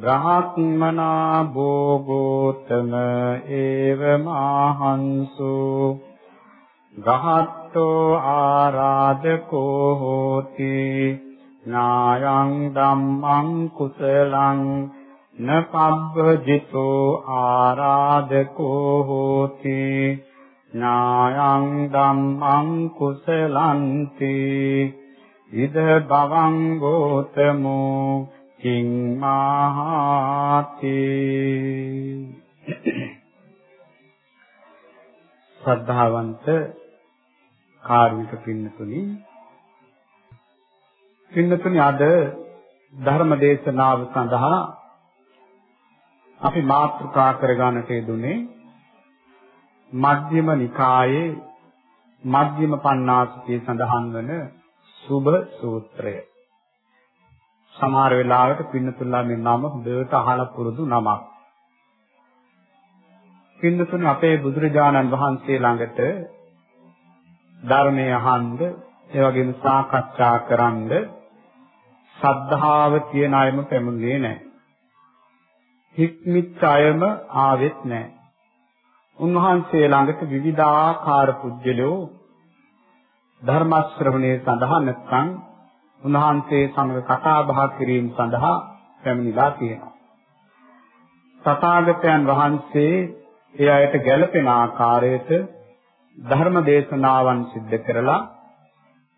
බ්‍රහ්මනා භෝගෝතම ඒව මාහන්සු. ගහට්ටෝ ආරාධකෝ හෝති. නායං ධම්මං කුසලං නපබ්බජිතෝ ආරාධකෝ හෝති. නායං ධම්මං කුසලන්ති. ඉද භවං ගෝතමෝ කිං මාහති ශ්‍රද්ධාවන්ත කාර්මික පින්නතුනි පින්නතුනි අද ධර්ම දේශනාව සඳහා අපි මාතෘකා කරගන්නට යෙදුනේ මධ්‍යම නිකායේ මධ්‍යම පඤ්ඤාසකයේ සඳහන් වන සුභ සූත්‍රය. සමහර වෙලාවට පින්නතුල්ලා මේ නම හොඳට අහලා පුරුදු නමක්. පින්නතුනි අපේ බුදුරජාණන් වහන්සේ ළඟට ධර්මයේ අහන්න, ඒ වගේම සාකච්ඡා කරන්න සද්ධාව තියෙන අයම පැමුණේ නැහැ. හික්මිච්ච අයම ආවෙත් නැහැ. උන්වහන්සේ ළඟට විවිධාකාර පුජ්‍යලෝ ධර්ම ශ්‍රවණය සඳහා නැත්නම් උන්වහන්සේ සමග කතා බහ කිරීම සඳහා පැමිණිලා තියෙනවා. තථාගතයන් වහන්සේ ඒ අයට ගැළපෙන ආකාරයට ධර්ම දේශනාවන් සිද්ධ කරලා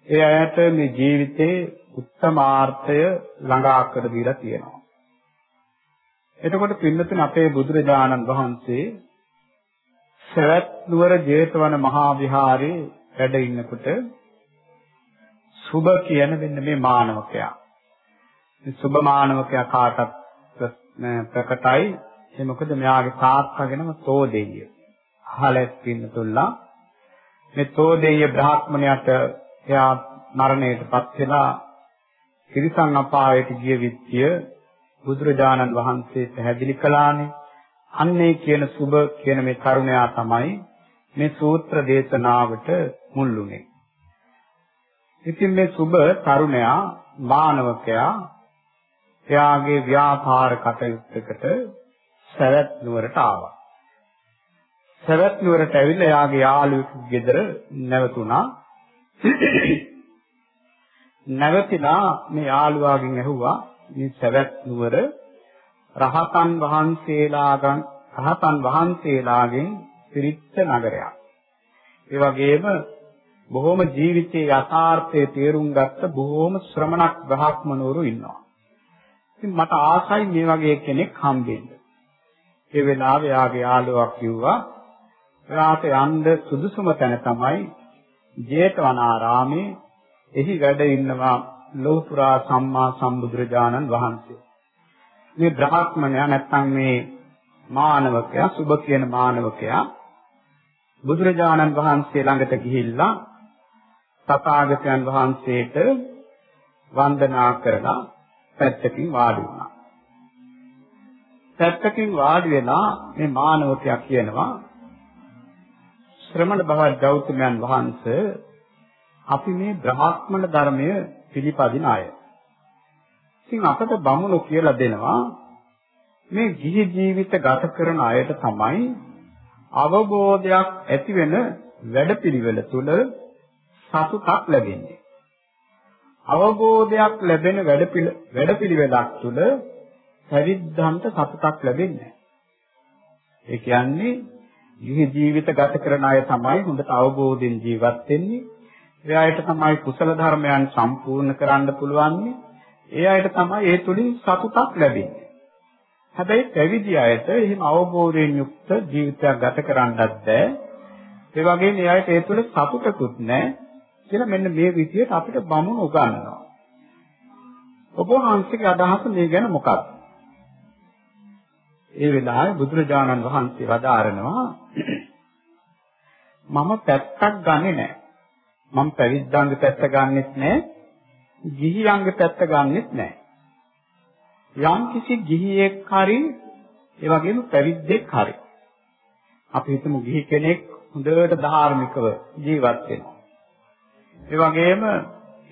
ඒ අයට මේ ජීවිතේ උත්තමාර්ථය ළඟා කර දීලා තියෙනවා. එතකොට පින්නතුන් අපේ බුදුරජාණන් වහන්සේ සවැත් නුවර ජේතවන මහා විහාරේ වැඩ ඉන්නකොට සුබ කියන මෙන්න මේ මානවකයා. මේ සුබ මානවකයා කාටත් ප්‍රකටයි. ඒ මොකද මෙයාගේ තාත්තගෙනම තෝදෙය. අහලත් පින්නතුල්ලා මේ තෝදෙය බ්‍රාහ්මණයට එයා මරණයටපත් වෙලා තිරිසන් අපායට ගිය විත්‍ය බුදුරජාණන් වහන්සේ පැහැදිලි කළානේ. අන්නේ කියන සුබ කියන මේ කරුණයා තමයි මේ සූත්‍ර දේශනාවට මුල්ුනේ. ඉතින් මේ සුබ තරුණයා මානවකයා එයාගේ ව්‍යාපාර කටයුත්තකට සවැත් නුවරට ආවා. සවැත් නුවරට ඇවිල්ලා එයාගේ යාළුවෙකුගේ ගෙදර නැවතුණා. නැවතිලා මේ යාළුවාගෙන් ඇහුවා මේ සවැත් නුවර රහතන් වහන්සේලාගෙන් රහතන් වහන්සේලාගෙන් පිරිච්ච නගරයක්. ඒ වගේම බොහොම ජීවිතයේ යථාර්ථය තේරුම් ගත්ත බොහොම ශ්‍රමණක් බ්‍රහ්මනවරු ඉන්නවා. ඉතින් මට ආසයි මේ වගේ කෙනෙක් හම්බෙන්න. ඒ වෙලාවේ යාගේ යාළුවා කිව්වා එයාට යන්න සුදුසුම තැන තමයි ජේතවනාරාමේ එහි වැඩ ඉන්නවා ලෝතුරා සම්මා සම්බුදුරජාණන් වහන්සේ. මේ බ්‍රහ්මණයා නැත්නම් මේ මානවකයා සුබ කියන මානවකයා බුදුරජාණන් වහන්සේ ළඟට ගිහිල්ලා තථාගතයන් වහන්සේට වන්දනා කරලා පැත්තකින් වාඩි වුණා. පැත්තකින් වාඩි වෙලා මේ මානවකයා කියනවා ශ්‍රමණ බව ගෞතමයන් වහන්සේ අපි මේ බ්‍රහ්මණ ධර්මය පිළිපදින අය. ඉතින් අපට බමුණු කියලා දෙනවා මේ ගිහි ජීවිත ගත කරන අයට තමයි අවබෝධයක් ඇති වෙන වැඩපිළිවෙල තුල සතුටක් ලැබෙන්නේ. අවබෝධයක් ලැබෙන වැඩපිළිවෙලක් තුල පැවිද්දන්ට සතුටක් ලැබෙන්නේ ඒ කියන්නේ ගිහි ජීවිත ගත කරන අය තමයි හොඳට අවබෝධයෙන් ජීවත් වෙන්නේ. ඒ අයට තමයි කුසල ධර්මයන් සම්පූර්ණ කරන්න පුළුවන්. ඒ අයට තමයි ඒ තුලින් සතුටක් ලැබෙන්නේ. හැබැයි පැවිදි අයට එහෙම අවබෝධයෙන් යුක්ත ජීවිතයක් ගත කරන්නත් බැහැ. ඒ වගේම ඒ අයට ඒ තුල සතුටකුත් නැහැ. කියලා මෙන්න මේ විදිහට අපිට බමුණු උගන්වනවා. ඔබ වහන්සේගේ අදහස මේ ගැන මොකක්ද? ඒ වෙලාවේ බුදුරජාණන් වහන්සේ වදාරනවා මම පැත්තක් ගන්නෙ නෑ. මම පැවිද්දාංග පැත්ත ගන්නෙත් නෑ. ගිහියන්ග පැත්ත ගන්නෙත් නෑ. යම් කිසි ගිහියෙක් හරි ඒ වගේම පැවිද්දෙක් හරි අපි හිතමු ගිහි කෙනෙක් හොඳට ධාර්මිකව ජීවත් වෙනවා. ඒ වගේම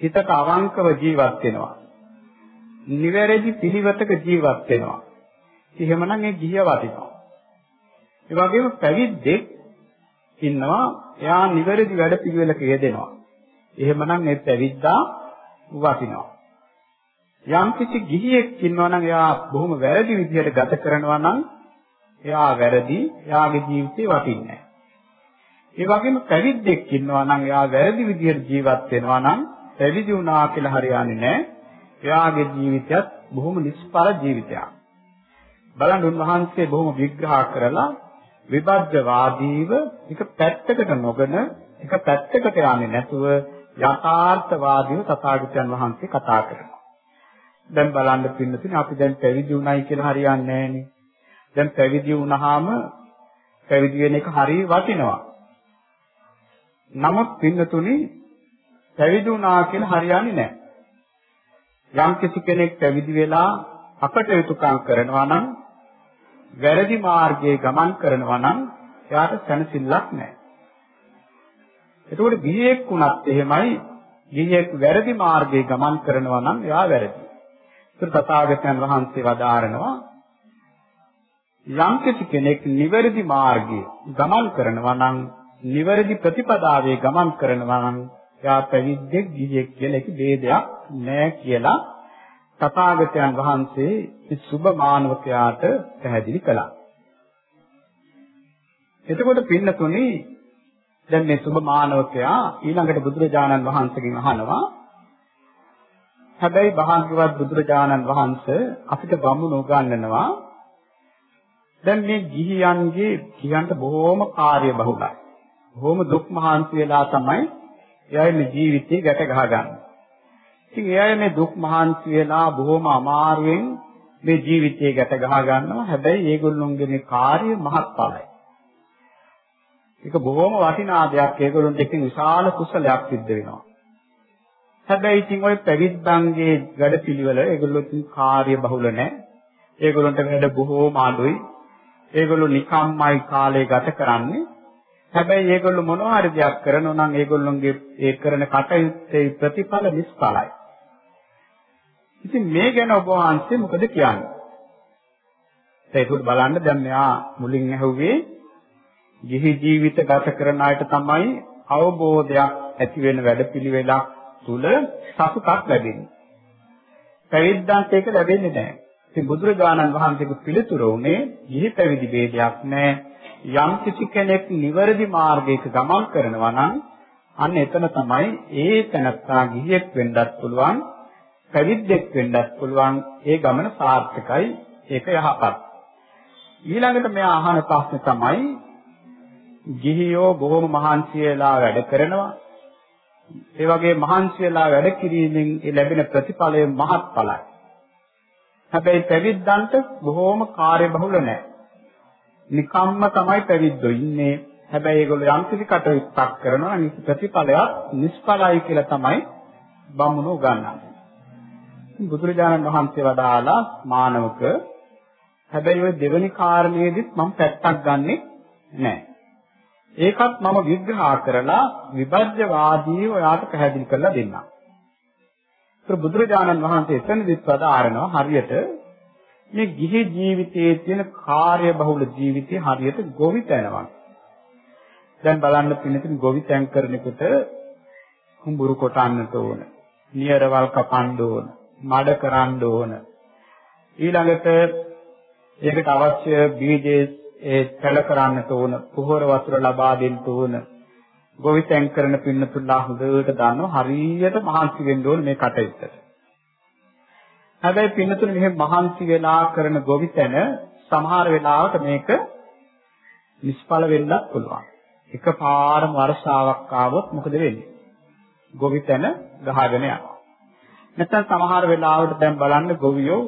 හිතට අවංකව ජීවත් වෙනවා. නිවැරදි පිළිවෙතක ජීවත් වෙනවා. එහෙමනම් ඒ ගිහිය වටිනවා. ඒ වගේම පැවිද්දෙක් ඉන්නවා එයා නිවැරදි වැඩ පිළිවෙලක යෙදෙනවා. එහෙමනම් ඒ පැවිද්දා වටිනවා. යම් කිසි ගිහියෙක් ඉන්නවා නම් එයා බොහොම වැරදි විදිහට ගත කරනවා නම් එයා වැරදි, එයාගේ ජීවිතේ වටින්නේ නැහැ. ඒ වගේම පැවිද්දෙක් ඉන්නවා නම් එයා වැරදි විදිහට ජීවත් වෙනවා නම් පැවිදි වුණා කියලා හරියන්නේ නැහැ. එයාගේ ජීවිතයත් බොහොම නිෂ්ඵල ජීවිතයක්. බලන්න උන්වහන්සේ බොහොම විග්‍රහ කරලා විබද්ධවාදීව එක පැත්තකට නොගෙන එක පැත්තකට යන්නේ නැතුව යථාර්ථවාදීව තථාගතයන් වහන්සේ කතා කරනවා. දැන් බලන්න පින්නතුනේ අපි දැන් පැවිදි වුණයි කියලා හරියන්නේ නැහනේ. දැන් පැවිදි වුණාම පැවිදි වෙන එක හරිය වටිනවා. නමුත් පින්නතුනේ පැවිදි වුණා කියලා හරියන්නේ නැහැ. යම් කිසි කෙනෙක් පැවිදි වෙලා අපටයුතුකම් කරනවා නම් වැරදි මාර්ගයේ ගමන් කරනවා නම් එයාට සැනසෙල්ලක් නැහැ. එතකොට ගිහියෙක් වුණත් එහෙමයි ගිහියෙක් වැරදි මාර්ගයේ ගමන් කරනවා නම් එයා වැරදි. ඒත් තථාගතයන් වහන්සේ වදාරනවා යම් කිසි කෙනෙක් නිවැරදි මාර්ගයේ ගමන් කරනවා නම් නිවැරදි ප්‍රතිපදාවේ ගමන් කරනවා නම් එයා පැවිද්දෙක් ගිහියෙක් කියලා එක ભેදයක් නැහැ කියලා තථාගතයන් වහන්සේ මේ සුබ මානවකයාට පැහැදිලි කළා. එතකොට පින්නතුනි දැන් මේ සුබ මානවකයා ඊළඟට බුදුරජාණන් වහන්සේගෙන් අහනවා හැබැයි භාග්‍යවත් බුදුරජාණන් වහන්සේ අපිට බමුණු උගන්වනවා දැන් මේ ගිහියන්ගේ කියන්ට බොහොම කාර්ය බහුලයි. බොහොම දුක් මහන්සි වෙලා තමයි එයාගේ මේ ජීවිතේ ගැට ගහගන්නේ. ඉතින් එයාගේ මේ දුක් මහන්සි වෙලා බොහොම අමාරුවෙන් මේ ජීවිතේ ගැට ගහ ගන්නවා. හැබැයි ඒගොල්ලොන්ගේ මේ කාර්ය මහත්ඵලයි. ඒක බොහොම වටිනා දෙයක්. ඒගොල්ලොන්ට එකකින් විශාල කුසලයක් සිද්ධ වෙනවා. හැබැයි ඉතින් ওই පැවිද්දන්ගේ වැඩපිළිවෙල ඒගොල්ලෝ කාර්ය බහුල නැහැ. ඒගොල්ලන්ට වැඩ බොහෝම අඩුයි. ඒගොල්ලෝ නිකම්මයි කාලය ගත කරන්නේ. හැබැයි ඒගොල්ලෝ මොනවා හරි දෙයක් කරනවා නම් ඒගොල්ලොන්ගේ ඒ කරන කටයුත්තේ ප්‍රතිඵල නිෂ්ඵලයි. ඉතින් මේ ගැන ඔබ වහන්සේ මොකද කියන්නේ? ඒක බලන්න දැන් මෙයා මුලින් ඇහුවේ ගිහි ජීවිත ගත කරන අයට තමයි අවබෝධයක් ඇති වෙන වැඩපිළිවෙලක් තුල සතුටක් ලැබෙන්නේ. පැවිද්දන්ට ඒක ලැබෙන්නේ නැහැ. ඉතින් බුදුරජාණන් වහන්සේගේ පිළිතුර උනේ ගිහි පැවිදි ભેදයක් නැහැ. යම් කිසි කෙනෙක් නිවැරදි මාර්ගයක ගමන් කරනවා නම් අන්න එතන තමයි ඒ තැනත්තා ගිහියෙක් වෙන්නත් පුළුවන් පැවිද්දෙක් වෙන්නත් පුළුවන් ඒ ගමන සාර්ථකයි ඒක යහපත්. ඊළඟට මෙයා අහන ප්‍රශ්නේ තමයි ගිහියෝ බොහොම මහන්සි වෙලා වැඩ කරනවා. ඒ වගේ මහන්සි වෙලා වැඩ කිරීමෙන් ලැබෙන ප්‍රතිඵලය මහත්ඵලයි. හැබැයි පැවිද්දන්ට බොහොම කාර්යබහුල නැහැ. නිකම්ම තමයි පැවිද්දෝ ඉන්නේ. හැබැයි ඒගොල්ලෝ යම් කිසි කටයුත්තක් කරනවා නම් ප්‍රතිඵලයක් නිෂ්ඵලයි කියලා තමයි බමුණෝ උගන්වන්නේ. බුදුරජාණන් වහන්සේ වදාලා මානවක හැබැයි ওই දෙවෙනි කාරණේදිත් මම පැත්තක් ගන්නෙ නැහැ. ඒකත් මම විග්‍රහ කරලා විභජ්‍යවාදීව ඔයාට පැහැදිලි කරලා දෙන්නම්. ඒත් බුදුරජාණන් වහන්සේ එතනදිත් වදාරනවා හරියට මේ ගිහි ජීවිතයේ තියෙන කාර්ය බහුල ජීවිතය හරියට ගොවිතැනවා. දැන් බලන්න පින්නතින් ගොවිතැන් කරනකොට කුඹුරු කොටන්නට ඕන. නියරවල් කපන්න ඕන. මඩ කරන්න ඕන. ඊළඟට ඒකට අවශ්‍ය බීජේ ඒ පැල කරන්නට ඕන. පොහොර වතුර ලබා දෙන්න ඕන. ගොවිතැන් කරන පින්නතුල්ලා හොඳට දන්නවා හරියට මහන්සි වෙන්න ඕන මේ කටයුත්තට. හැබැයි පින්නතුනේ මෙහෙම මහන්සි වෙලා කරන ගොවිතැන සමහර වෙලාවට මේක නිෂ්ඵල වෙන්නත් පුළුවන්. එකපාරම වර්ෂාවක් ආවොත් මොකද වෙන්නේ? ගොවිතැන ගහගෙන යනවා. නැත්නම් සමහර වෙලාවට දැන් බලන්න ගොවියෝ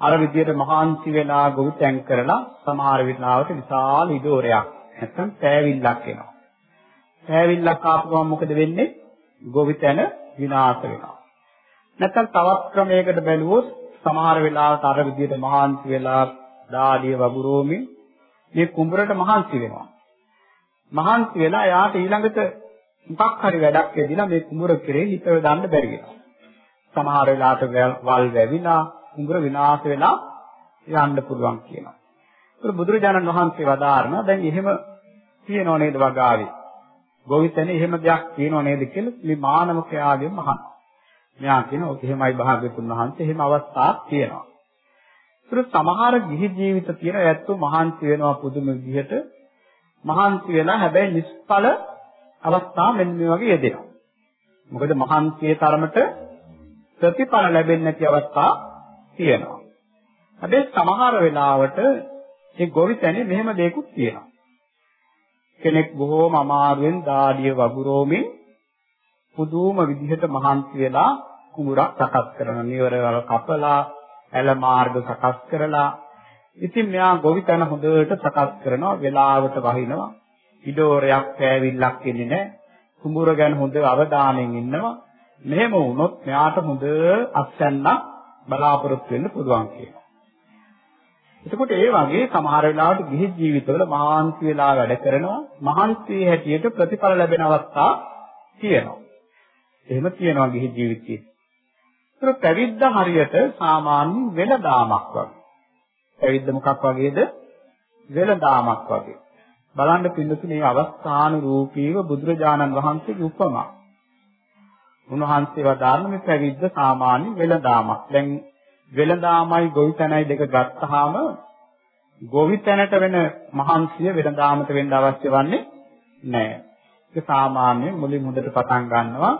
අර විදියට මහාන්සි වෙලා ගොවිතැන් කරලා සමහර වෙලාවට විශාල ඉදෝරයක් නැත්තම් පෑවිල්ලක් එනවා. පෑවිල්ලක් ආපු ගමන් මොකද වෙන්නේ? ගොවිතැන විනාශ වෙනවා. නැත්තම් තවත් ක්‍රමයකට බැලුවොත් සමහර වෙලාවට අර විදියට මහාන්සි වෙලා දාඩිය වගුරෝමින් මේ කුඹරට මහන්සි වෙනවා. මහන්සි වෙලා යාට ඊළඟට මොකක් හරි වැඩක් ඇදිලා මේ කුඹර කෙරේ හිත දාන්න බැරි වෙනවා. සමහර වෙලාවට වල් වැවිලා කුඹර විනාශ වෙලා යන්න පුළුවන් කියනවා. ඒක බුදුරජාණන් වහන්සේ වදාारणා දැන් එහෙම කියනව නේද වගාවේ. ගෝවිතනේ එහෙම දෙයක් කියනව නේද කියලා මේ මානවකයාගෙන් අහනවා. මෙයා කියනවා ඔක එහෙමයි භාග්‍යතුන් වහන්සේ එහෙම අවස්ථාවක් තියෙනවා. ඒක සමහර ගිහි ජීවිත තියෙන ඇත්තෝ මහන්සි වෙනවා පුදුම විදිහට මහන්සි වෙලා හැබැයි නිෂ්ඵල අවස්ථා මෙන්න මේ වගේ යෙදෙනවා. මොකද මහන්සියේ තරමට ප්‍රතිඵල ලැබෙන්නේ නැති අවස්ථා තියෙනවා. හැබැයි සමහර වෙලාවට මේ ගොවිතැනේ මෙහෙම දෙයක්ත් තියෙනවා. කෙනෙක් බොහෝම අමාරුවෙන් දාඩිය වගුරෝමින් පුදුම විදිහට මහන්සි වෙලා කුඹුරක් සකස් කරන නිවරවල කපලා ඇල මාර්ග සකස් කරලා. ඉතින් මෙයා ගොවිතැන හොඳට සකස් කරනවා වෙලාවට වහිනවා. ඉඩෝරයක් පෑවිල්ලක් එන්නේ නැහැ. කුඹුර ගැන හොඳ අවධානයෙන් ඉන්නවා. මෙහෙම වුණොත් මෙයාට හොඳ අත්සන්නක් බලාපොරොත්තු වෙන්න පුළුවන් කියනවා එතකොට ඒ වගේ සමහර වෙලාවට ගිහි ජීවිතවල මහාන්ති වෙලා වැඩ කරනවා. මහාන්ති හැටියට ප්‍රතිඵල ලැබෙන අවස්ථා තියෙනවා. එහෙම තියෙනවා ගිහි ජීවිතයේ ඒක පැවිද්ද හරියට සාමාන්‍ය වෙළඳාමක් වගේ. පැවිද්ද මොකක් වගේද? වෙළඳාමක් වගේ. බලන්න පින්නතුනේ අවස්ථාන රූපීව බුදුරජාණන් වහන්සේගේ උපමා. උන්වහන්සේ වදාारण මේ පැවිද්ද සාමාන්‍ය වෙළඳාමක්. දැන් වෙළඳාමයි ගොවිතැනයි දෙක ගත්තාම ගොවිතැනට වෙන මහන්සිය වෙළඳාමට වෙන්න අවශ්‍ය වන්නේ නැහැ. ඒක සාමාන්‍ය මුලින් හොඳට පටන් ගන්නවා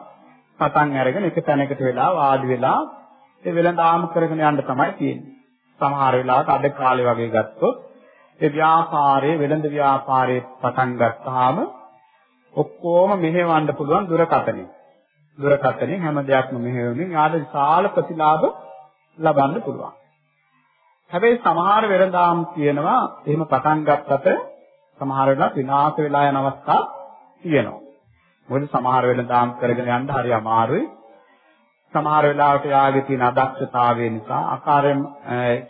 පටන් අරගෙන එක තැනකට වෙලා වාඩි වෙලා ඒ වෙළඳාම කරගෙන යන්න තමයි තියෙන්නේ. සමහර වෙලාවට අද කාලේ වගේ ගත්තොත් ඒ ව්‍යාපාරයේ වෙළඳ ව්‍යාපාරයේ පටන් ගත්තාම ඔක්කොම මෙහෙවන්න පුළුවන් දුරකථනයෙන්. දුරකථනයෙන් හැම දෙයක්ම මෙහෙවමින් ආද විශාල ප්‍රතිලාභ ලබන්න පුළුවන්. හැබැයි සමහර වෙළඳාම් කියනවා එහෙම පටන් ගත්තට සමහර වෙලාවට විනාශ වෙලා යන අවස්ථා තියෙනවා. මොකද සමහර වෙලාවට කරගෙන යන්න හරි අමාරුයි. සමහර වෙලාවට යාගේ තියෙන අදක්ෂතාවය නිසා ආකාරයෙන්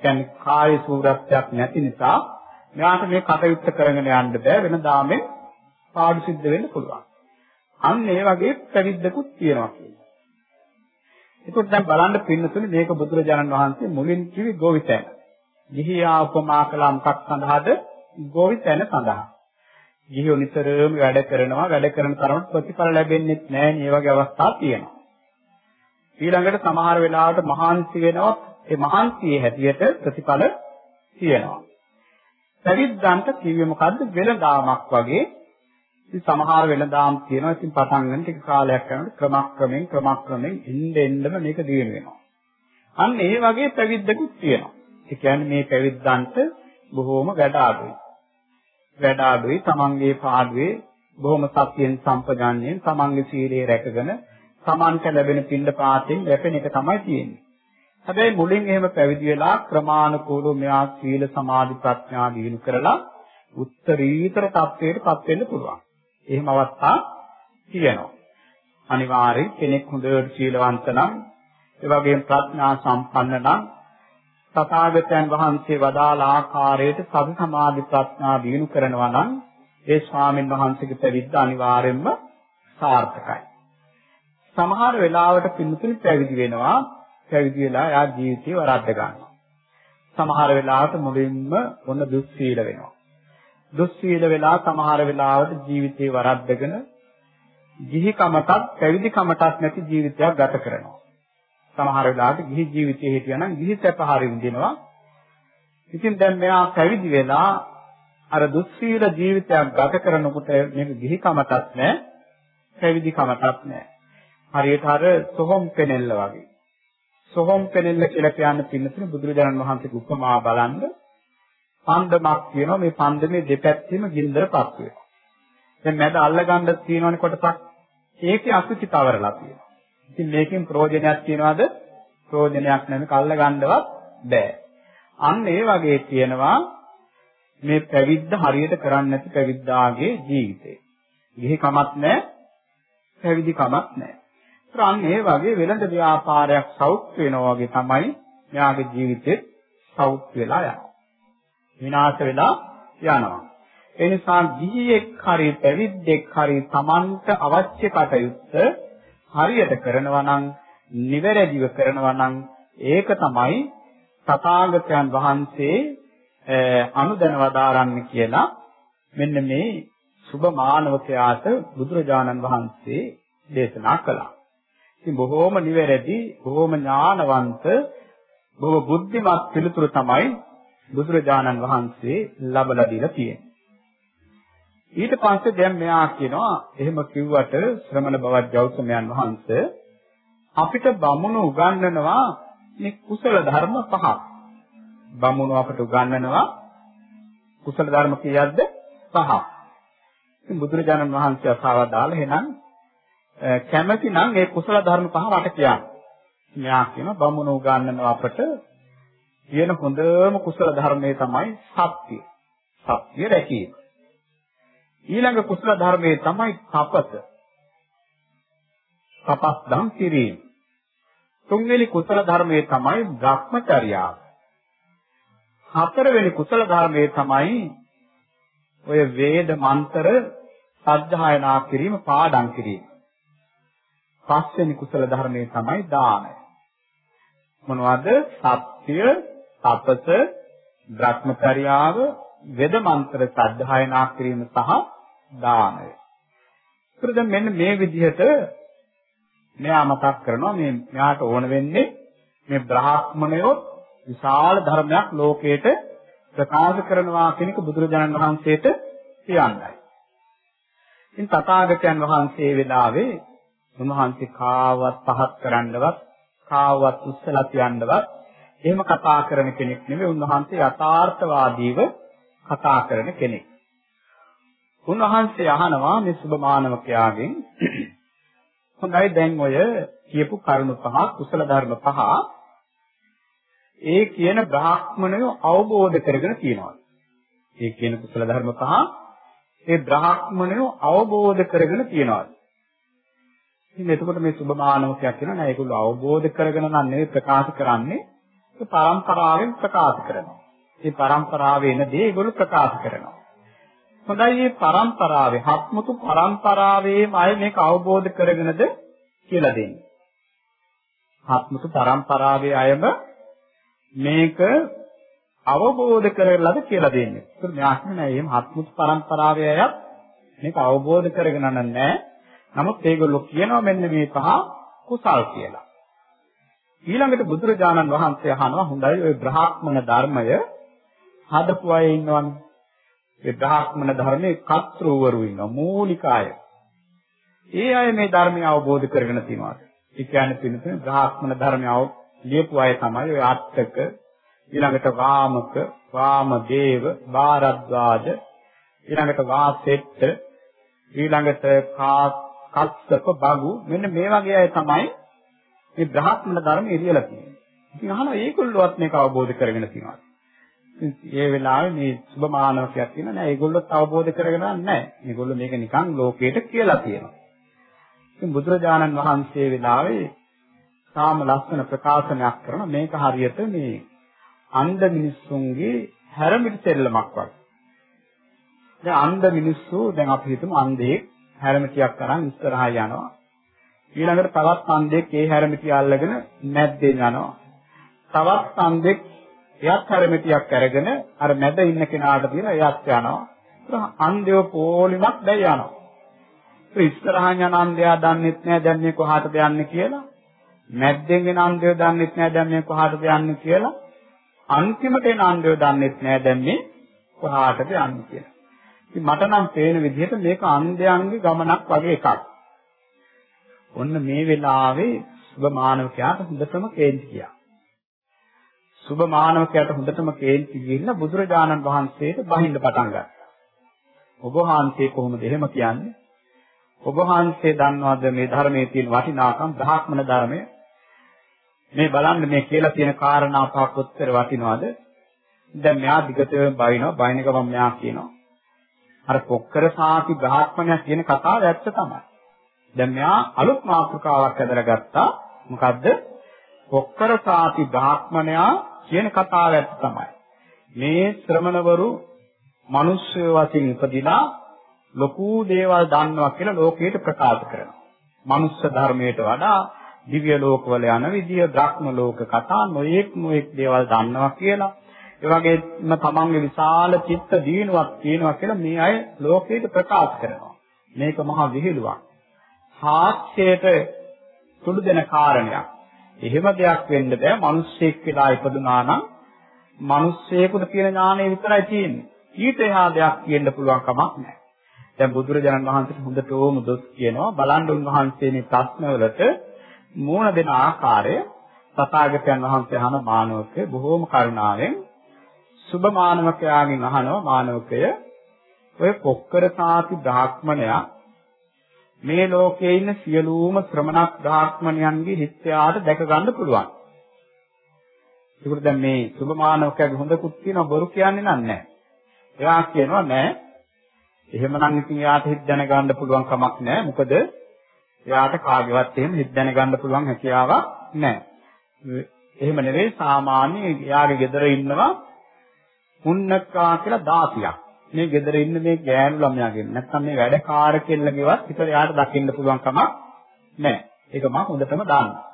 කියන්නේ කාය සූරත්වයක් නැති නිසා මෙයාට මේ කටයුත්ත කරගෙන යන්න බෑ වෙන දාමෙන් පාඩු සිද්ධ වෙන්න පුළුවන්. අන්න ඒ වගේ පැවිද්දකුත් තියෙනවා කියන්නේ. ඒකත් දැන් බලන්න පින්නතුනේ මේක බුදුරජාණන් වහන්සේ මුලින් කිවි ගෝවිතැන. ගිහියා උපමා කළා මොකක් සඳහාද? ගෝවිතැන සඳහා. ගිහියෝ නිතරම වැඩ කරනවා වැඩ කරන තරමට ප්‍රතිඵල ලැබෙන්නේ නැහැ මේ වගේ අවස්ථා තියෙනවා. ඊළඟට සමහර වෙලාවට මහන්සි වෙනවා ඒ මහන්සියේ හැටියට ප්‍රතිඵල තියෙනවා. පැවිද්දන්ට කිව්වේ මොකද්ද? වෙළඳාමක් වගේ. ඉතින් සමහර වෙළඳාම් තියෙනවා. ඉතින් පටන් ගන්න ටික කාලයක් යනකොට ක්‍රමක්‍රමෙන් ක්‍රමක්‍රමෙන් එන්න එන්නම මේක දියුණු වෙනවා. අන්න ඒ වගේ පැවිද්දකුත් තියෙනවා. ඒ කියන්නේ මේ පැවිද්දන්ට බොහෝම වැඩ අඩුයි. වැඩ අඩුයි තමන්ගේ පාඩුවේ බොහොම සත්‍යයෙන් සම්පජාන්යෙන් තමන්ගේ සීලය රැකගෙන තමන්ට ලැබෙන පින්ඩ පාතෙන් ලැබෙන එක තමයි තියෙන්නේ. හැබැයි මුලින් එහෙම පැවිදි වෙලා ක්‍රමානුකූලව මෙයා සීල සමාධි ප්‍රඥා දිනු කරලා උත්තරීතර තත්වයකටපත් වෙන්න පුළුවන්. එහෙම අවස්ථා තියෙනවා. අනිවාර්යෙන් කෙනෙක් හොඳට සීලවන්ත නම් ඒ වගේම ප්‍රඥා සම්පන්න නම් තථාගතයන් වහන්සේ වදාළ ආකාරයට සති සමාධි ප්‍රඥා දිනු කරනවා නම් ඒ ස්වාමීන් වහන්සේගේ පැවිද්ද අනිවාර්යයෙන්ම සාර්ථකයි. සමහර වෙලාවට පින්තුනි පැවිදි වෙනවා පැවිදි වෙලා යා ජීවිතේ වරද්ද ගන්නවා. සමහර වෙලාවට මුලින්ම ඔන්න දුස්සීල වෙනවා. දුස්සීල වෙලා සමහර වෙලාවට ජීවිතේ වරද්දගෙන ගිහි කමටත් පැවිදි කමටත් නැති ජීවිතයක් ගත කරනවා. සමහර වෙලාවට ගිහි ජීවිතයේ හිටියනම් ගිහි සැප හරි විඳිනවා. ඉතින් දැන් මෙයා පැවිදි වෙලා අර දුස්සීල ජීවිතයක් ගත කරනකොට මේක ගිහි කමටත් නැහැ, පැවිදි කමටත් නැහැ. හරියට අර සොහොම් පෙනෙල්ල වගේ. සොහොම් පෙනෙල්ල කියලා කියන්නේ පින්නතුනේ බුදුරජාණන් වහන්සේගේ උපමා බලන්න පන්දමක් තියෙනවා මේ පන්දමේ දෙපැත්තෙම ගින්දරපත් වෙනවා. දැන් මැද අල්ලගන්න තියෙනවනේ කොටසක්. ඒකේ අසුචි තවරලා තියෙනවා. ඉතින් මේකෙන් ප්‍රයෝජනයක් තියනවාද? ප්‍රයෝජනයක් නැමෙ කල්ල ගන්නවත් බෑ. අන්න ඒ වගේ කියනවා මේ පැවිද්ද හරියට කරන්නේ නැති පැවිද්දාගේ ජීවිතේ. ගිහි කමක් නැහැ, පැවිදි කමක් නැහැ. අන්න ඒ වගේ වෙළඳ ව්‍යාපාරයක් සෞඛ්‍ය වෙනවා වගේ තමයි මෙයාගේ ජීවිතේ සෞඛ්‍ය වෙලා යනවා. විනාශ වෙලා යනවා. ඒ නිසා ගිහියෙක් හරි පැවිද්දෙක් හරි Tamanට අවශ්‍ය කටයුත්ත හරියට කරනවා නම් නිවැරදිව කරනවා නම් ඒක තමයි තථාගතයන් වහන්සේ අනුදැන වදාරන්නේ කියලා මෙන්න මේ සුබ මානවකයාට බුදුරජාණන් වහන්සේ දේශනා කළා. ඉතින් බොහෝම නිවැරදි, බොහෝම ඥානවන්ත, බොහෝ බුද්ධිමත් පිළිතුරු තමයි බුදුරජාණන් වහන්සේ ලබලා දීලා තියෙන්නේ. ඊට පස්සේ දැන් මෙයා කියනවා එහෙම කිව්වට ශ්‍රමණ බවත් ගෞතමයන් වහන්සේ අපිට බමුණු උගන්වනවා මේ කුසල ධර්ම පහක්. බමුණු අපට උගන්වනවා කුසල ධර්ම කීයක්ද? පහක්. ඉතින් බුදුරජාණන් වහන්සේ අසාවා දාලා එහෙනම් කැමැති නම් මේ කුසල ධර්ම පහ වට කියන්න. මෙයා කියන බමුණු උගන්වනවා අපට කියන හොඳම කුසල ධර්මයේ තමයි සත්‍ය. සත්‍ය රැකීම. ඊළඟ කුසල ධර්මයේ තමයි තපස. තපස් දම් කිරීම. තුන්වෙනි කුසල ධර්මයේ තමයි භ්‍රමචර්යාව. හතරවෙනි කුසල ධර්මයේ තමයි ඔය වේද මන්ත්‍ර සද්ධායනා කිරීම පාඩම් කිරීම. පස්වෙනි කුසල ධර්මයේ තමයි දානය. මොනවද? සත්‍ය, තපස, භ්‍රමචර්යාව, වේද මන්ත්‍ර සද්ධායනා කිරීම සහ දානය. ඒකද මෙන්න මේ විදිහට මෙයා මතක් කරනවා මේ මෙයාට ඕන වෙන්නේ මේ බ්‍රාහ්මණයෝ විශාල ධර්මයක් ලෝකයට ප්‍රකාශ කරනවා කියන එක බුදුරජාණන් වහන්සේට කියන්නයි. ඉතින් තථාගතයන් වහන්සේ වෙලාවේ උන්වහන්සේ කාවත් පහත් කරන්නවත් කාවත් උස්සලා තියන්නවත් එහෙම කතා කරන කෙනෙක් නෙවෙයි උන්වහන්සේ යථාර්ථවාදීව කතා කරන කෙනෙක්. උන්වහන්සේ අහනවා මේ සුභ මානවකයාගෙන් හොඳයි දැන් ඔය කියපු කරුණු පහ කුසල ධර්ම පහ ඒ කියන බ්‍රාහ්මණය අවබෝධ කරගෙන තියෙනවා. ඒ කියන කුසල ධර්ම පහ ඒ බ්‍රාහ්මණය අවබෝධ කරගෙන තියෙනවා. ඉතින් එතකොට මේ සුභ මානවකයක් කියනවා නෑ ඒගොල්ලෝ අවබෝධ කරගෙන නම් නෙවෙයි ප්‍රකාශ කරන්නේ ඒ පරම්පරාවෙන් ප්‍රකාශ කරනවා. ඒ පරම්පරාවේ එන දේ ඒගොල්ලෝ ප්‍රකාශ කරනවා. හොඳයි මේ පරම්පරාවේ හත්මුතු පරම්පරාවේම අය මේක අවබෝධ කරගෙනද කියලා දෙන්නේ. හත්මුතු පරම්පරාවේ අයම මේක අවබෝධ කරගලද කියලා දෙන්නේ. ඒක න්‍යාස්න නෑ. එහෙම හත්මුතු පරම්පරාවේ අයත් මේක අවබෝධ කරගෙන නැහැ. නමුත් ඒගොල්ලෝ කියනවා මෙන්න මේ පහ කුසල් කියලා. ඊළඟට බුදුරජාණන් වහන්සේ අහනවා හොඳයි ওই බ්‍රහ්මණ ධර්මය හදපු අය ඉන්නවනේ ඒ බ්‍රාහ්මණ ධර්මයේ කර්තෘවරු ඉන්නවා මූලික අය. ඒ අය මේ ධර්මය අවබෝධ කරගෙන තියෙනවා. ඒ කියන්නේ පිළිතුරු බ්‍රාහ්මණ ධර්මය ලියපු අය තමයි ඔය අට්ටක ඊළඟට වාමක වාමදේව භාරද්වාජ ඊළඟට වාසෙට්ට ඊළඟට කස්සප බගු මෙන්න මේ වගේ අය තමයි මේ බ්‍රාහ්මණ ධර්මය ඉරියලා තියෙන්නේ. ඉතින් අහනවා ඒගොල්ලෝවත් මේක අවබෝධ කරගෙන තියෙනවා. ඒ වෙලාවේ මේ සුබ මානවකයක් කියන නෑ ඒගොල්ලොත් අවබෝධ කරගෙන නැහැ. මේගොල්ලෝ මේක නිකන් ලෝකයට කියලා තියෙනවා. ඉතින් බුදුරජාණන් වහන්සේ වෙලාවේ සාම ලස්සන ප්‍රකාශනයක් කරන මේක හරියට මේ අන්ධ මිනිස්සුන්ගේ හැරමිටි සෙල්ලමක් වගේ. දැන් අන්ධ මිනිස්සු දැන් අපි හිතමු අන්ධයෙක් හැරමිටියක් අරන් ඉස්සරහා යනවා. ඊළඟට තවත් අන්ධයෙක් ඒ හැරමිටිය අල්ලගෙන මැද්දෙන් යනවා. තවත් අන්ධෙක් එයත් හැරමිටියක් අරගෙන අර මැද ඉන්න කෙනාට දින එයත් යනවා. අන්ධයෝ පොලිමක් දැයි යනවා. ඉස්සරහන් යන අන්ධයා දන්නෙත් නෑ දැන් මේ කොහාටද යන්නේ කියලා. මැද්දෙන් එන අන්ධයෝ දන්නෙත් නෑ දැන් මේ කොහාටද යන්නේ කියලා. අන්තිමට එන අන්ධයෝ දන්නෙත් නෑ දැන් මේ කොහාටද යන්නේ කියලා. ඉතින් මට නම් පේන විදිහට මේක අන්ධයන්ගේ ගමනක් වගේ එකක්. ඔන්න මේ වෙලාවේ සුබ මානවකයාට හොඳටම කේන්ති ගියා. සුබ මානවකයාට හොඳටම කේන්ති ගිහිල්ලා බුදුරජාණන් වහන්සේට බහින්න පටන් ගත්තා. ඔබ වහන්සේ කොහොමද එහෙම කියන්නේ? ඔබ වහන්සේ දන්නවද මේ ධර්මයේ තියෙන වටිනාකම් බ්‍රාහ්මණ ධර්මය? මේ බලන්න මේ කියලා තියෙන කාරණා පහක් උත්තර වටිනවද? දැන් මෙයා දිගටම බයිනවා බයින ගමන් මෙයා කියනවා අර පොක්කර සාති බ්‍රාහ්මණයා කියන කතාව ඇත්ත තමයි. දැන් මෙයා අලුත් මාතෘකාවක් ඇදලා ගත්තා. මොකද්ද? පොක්කර සාති බ්‍රාහ්මණයා කියන කතාව ඇත්ත තමයි. මේ ශ්‍රමණවරු මිනිස්සු වශයෙන් ඉපදිලා ලොකු දේවල් දන්නවා කියලා ලෝකයට ප්‍රකාශ කරනවා. මනුස්ස ධර්මයට වඩා දිව්‍ය ලෝකවල යන විදිය, බ්‍රහ්ම ලෝක කතා නොයෙක් නොයෙක් දේවල් දන්නවා කියලා. ඒ වගේම තමන්ගේ විශාල චිත්ත දීනුවක් තියෙනවා කියලා මේ අය ලෝකයට ප්‍රකාශ කරනවා. මේක මහා විහිළුවක්. සාක්ෂියට සුළු දෙන කාරණයක්. එහෙම දෙයක් වෙන්න බෑ. මිනිස්සෙක් වෙලා ඉපදුනා නම් මිනිස්සෙකුට තියෙන ඥාණය විතරයි තියෙන්නේ. ඊට එහා දෙයක් කියන්න පුළුවන් කමක් නැහැ. දැන් බුදුරජාණන් වහන්සේට හොඳටම දොස් කියනවා බලන්න උන්වහන්සේ මේ ප්‍රශ්නවලට මූණ දෙන ආකාරය තථාගතයන් වහන්සේ අහන මානවකේ බොහෝම කරුණාවෙන් සුබ මානවකයාගෙන් අහනවා මානවකය ඔය පොක්කර සාති බ්‍රාහ්මණයා මේ ලෝකයේ ඉන්න සියලුම ශ්‍රමණක් බ්‍රාහ්මණයන්ගේ හිත්යාට දැක ගන්න පුළුවන්. ඒකට දැන් මේ සුබ මානවකයාගේ හොඳකුත් තියෙනවා බොරු කියන්නේ නැහැ. එයා කියනවා නෑ. එහෙමනම් ඉතින් එයාට හිත දැනගන්න පුළුවන් කමක් නෑ. මොකද එයාට කාගේවත් එහෙම හිත දැනගන්න පුළුවන් හැකියාවක් නෑ. එහෙම නෙවෙයි සාමාන්‍ය එයාගේ ගෙදර ඉන්නවා පුන්නක්කා කියලා 16ක්. මේ ගෙදර ඉන්න මේ ගෑනු ළමයාගෙන් නැත්නම් මේ වැඩකාර කෙල්ලගේවත් හිතට යාට දකින්න පුළුවන් කමක් නැහැ. ඒක මම හොඳටම දන්නවා.